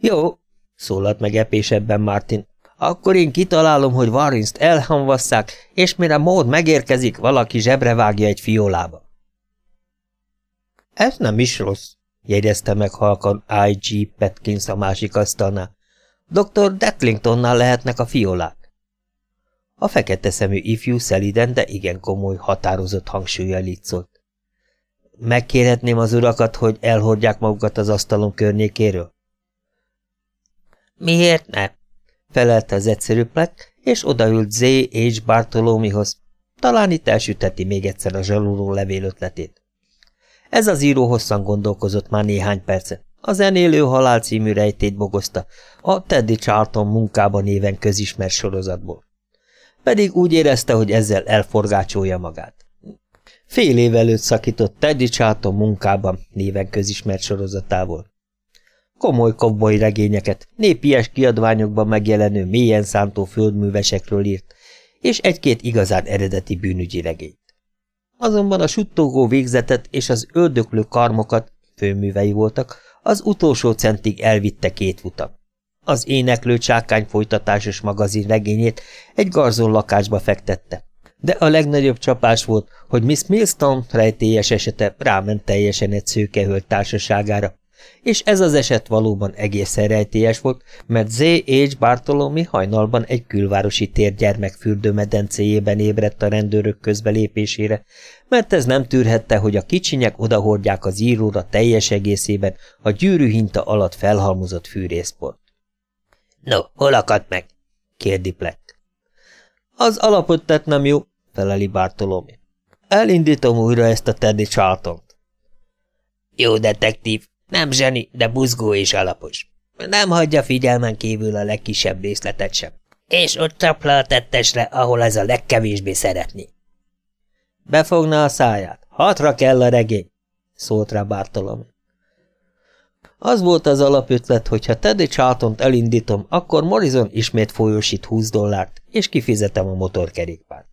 Jó, szólalt meg epésebben Martin. Akkor én kitalálom, hogy Warrinszt elhamvasszák, és mire mód megérkezik, valaki zsebre vágja egy fiolába. Ez nem is rossz, jegyezte meg halkan I.G. Petkins a másik asztalnál. Dr. Detlingtonnál lehetnek a fiolák. A fekete szemű ifjú szeliden, de igen komoly, határozott hangsúlyjal így szólt. Megkérhetném az urakat, hogy elhordják magukat az asztalon környékéről? Miért ne? felelte az egyszerű plek, és odaült Z. H. Bartolomihoz. Talán itt elsüteti még egyszer a zsaluló levél ötletét. Ez az író hosszan gondolkozott már néhány percet. A zenélő halál című rejtét bogozta, a Teddy Charlton munkában néven közismert sorozatból. Pedig úgy érezte, hogy ezzel elforgácsolja magát. Fél év előtt szakított Teddy Charlton munkában néven közismert sorozatából. Komoly kovboly regényeket, népies kiadványokban megjelenő mélyen szántó földművesekről írt, és egy-két igazán eredeti bűnügyi regényt. Azonban a suttogó végzetet és az öldöklő karmokat, főművei voltak, az utolsó centig elvitte két utam. Az éneklő csákány folytatásos magazin regényét egy garzon lakásba fektette. De a legnagyobb csapás volt, hogy Miss Millstone rejtélyes esete ráment teljesen egy szőkehölt társaságára, és ez az eset valóban egészen rejtélyes volt, mert Z. H. Bartolomi hajnalban egy külvárosi térgyermek fürdőmedencéjében ébredt a rendőrök közbelépésére, mert ez nem tűrhette, hogy a kicsinyek odahordják az íróra teljes egészében a gyűrűhinta alatt felhalmozott fűrészport. No, hol akadt meg? kérdi Plek. Az alapötlet nem jó, feleli Bartolomi. Elindítom újra ezt a Teddy Charlton-t. Jó detektív, nem zseni, de buzgó és alapos. Nem hagyja figyelmen kívül a legkisebb részletet sem. És ott csap le a tettesre, ahol ez a legkevésbé szeretni. Befogna a száját. Hatra kell a regény, szólt rá Bartolom. Az volt az alapötlet, hogy ha Teddy charlton elindítom, akkor Morrison ismét folyósít 20 dollárt, és kifizetem a motorkerékpárt.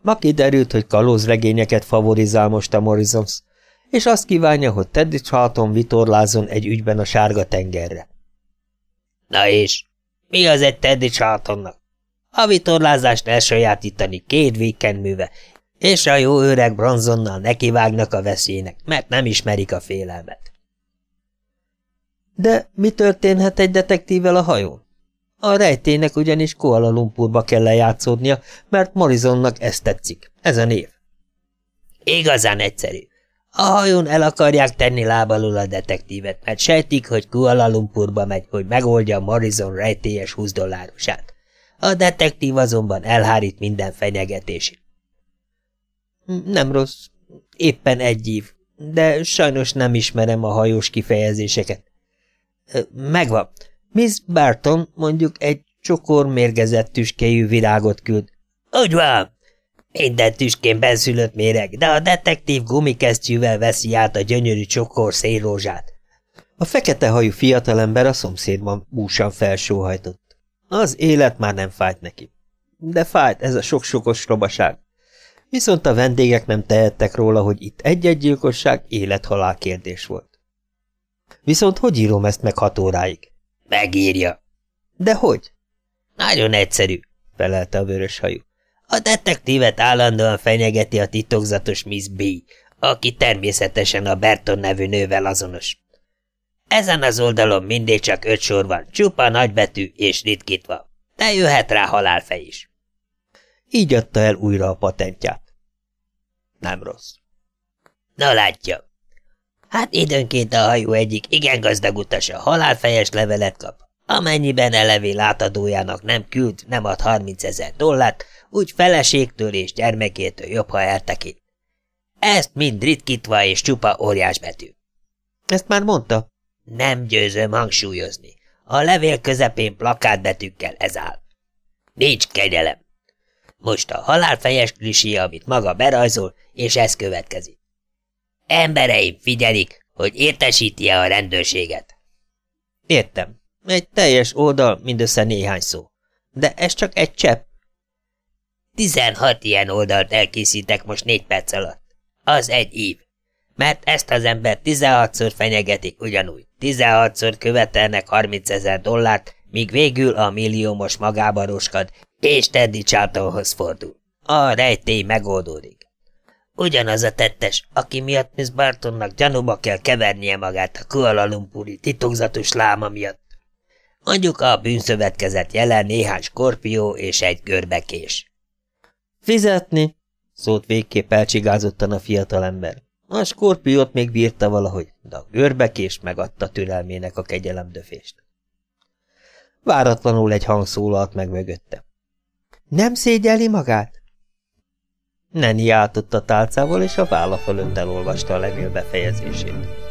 Ma kiderült, hogy kalózregényeket favorizál most a Morrisons, és azt kívánja, hogy Teddy Charlton vitorlázon egy ügyben a sárga tengerre. Na és? Mi az egy Teddy Charltonnak? A vitorlázást elsajátítani két vékenműve, és a jó öreg bronzonnal nekivágnak a veszélynek, mert nem ismerik a félelmet. De mi történhet egy detektívvel a hajón? A rejtének ugyanis Kuala Lumpurba kell lejátszódnia, mert Morrisonnak ezt tetszik. Ez a név. Igazán egyszerű. A hajón el akarják tenni lábalul a detektívet, mert sejtik, hogy Kuala Lumpurba megy, hogy megoldja Morrison rejtélyes 20 dollárosát. A detektív azonban elhárít minden fenyegetését. Nem rossz. Éppen egy év. De sajnos nem ismerem a hajós kifejezéseket. Megvan. Miss Barton mondjuk egy csokor mérgezett tüskejű virágot küld. Úgy van. Minden tüskén benszülött méreg, de a detektív gumikesztyűvel veszi át a gyönyörű csokor szélrózsát. A fekete hajú fiatalember a szomszédban búsan felsóhajtott. Az élet már nem fájt neki. De fájt ez a sok-sokos robaság. Viszont a vendégek nem tehettek róla, hogy itt egy-egy gyilkosság élet-halál kérdés volt. Viszont hogy írom ezt meg hat óráig? Megírja. De hogy? Nagyon egyszerű, felelte a vörös hajú. A detektívet állandóan fenyegeti a titokzatos Miss B, aki természetesen a Berton nevű nővel azonos. Ezen az oldalon mindig csak öt sor van, csupa nagybetű és ritkítva, de jöhet rá halálfej is. Így adta el újra a patentját. Nem rossz. Na látja. Hát időnként a hajó egyik igen gazdag utasa halálfejes levelet kap. Amennyiben elevé látadójának nem küld, nem ad 30 ezer dollárt, úgy feleségtől és gyermekétől jobb, ha eltekint. Ezt mind ritkítva és csupa óriásbetű. Ezt már mondta? Nem győzöm hangsúlyozni. A levél közepén plakátbetűkkel ez áll. Nincs kegyelem. Most a halálfejes klisé, amit maga berajzol, és ez következik. Embereim figyelik, hogy értesíti-e a rendőrséget. Értem. Egy teljes oldal, mindössze néhány szó. De ez csak egy csepp. Tizenhat ilyen oldalt elkészítek most négy perc alatt. Az egy ív. Mert ezt az ember tizenhatszor fenyegetik ugyanúgy. Tizenhatszor követelnek harminc ezer dollárt, míg végül a milliómos magába roskad, és Teddy Charltonhoz fordul. A rejtély megoldódik. Ugyanaz a tettes, aki miatt Miss Bartonnak gyanúba kell kevernie magát a Kuala Lumpuri titokzatos láma miatt. Mondjuk a bűnszövetkezet jelen néhány skorpió és egy görbekés. Fizetni? szólt végképp elcsigázottan a fiatalember. A skorpiót még bírta valahogy, de a görbekés megadta türelmének a kegyelemdöfést. Váratlanul egy hang szólalt meg mögötte. Nem szégyeli magát? Neni áltott a tálcával, és a válla fölött elolvasta a levél befejezését.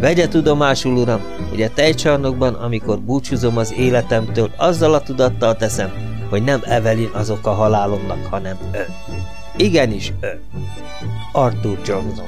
Vegye tudomásul, uram, hogy a tejcsarnokban, amikor búcsúzom az életemtől, azzal a tudattal teszem, hogy nem Evelyn azok a halálomnak, hanem ő. Igenis ő. Arthur Johnson.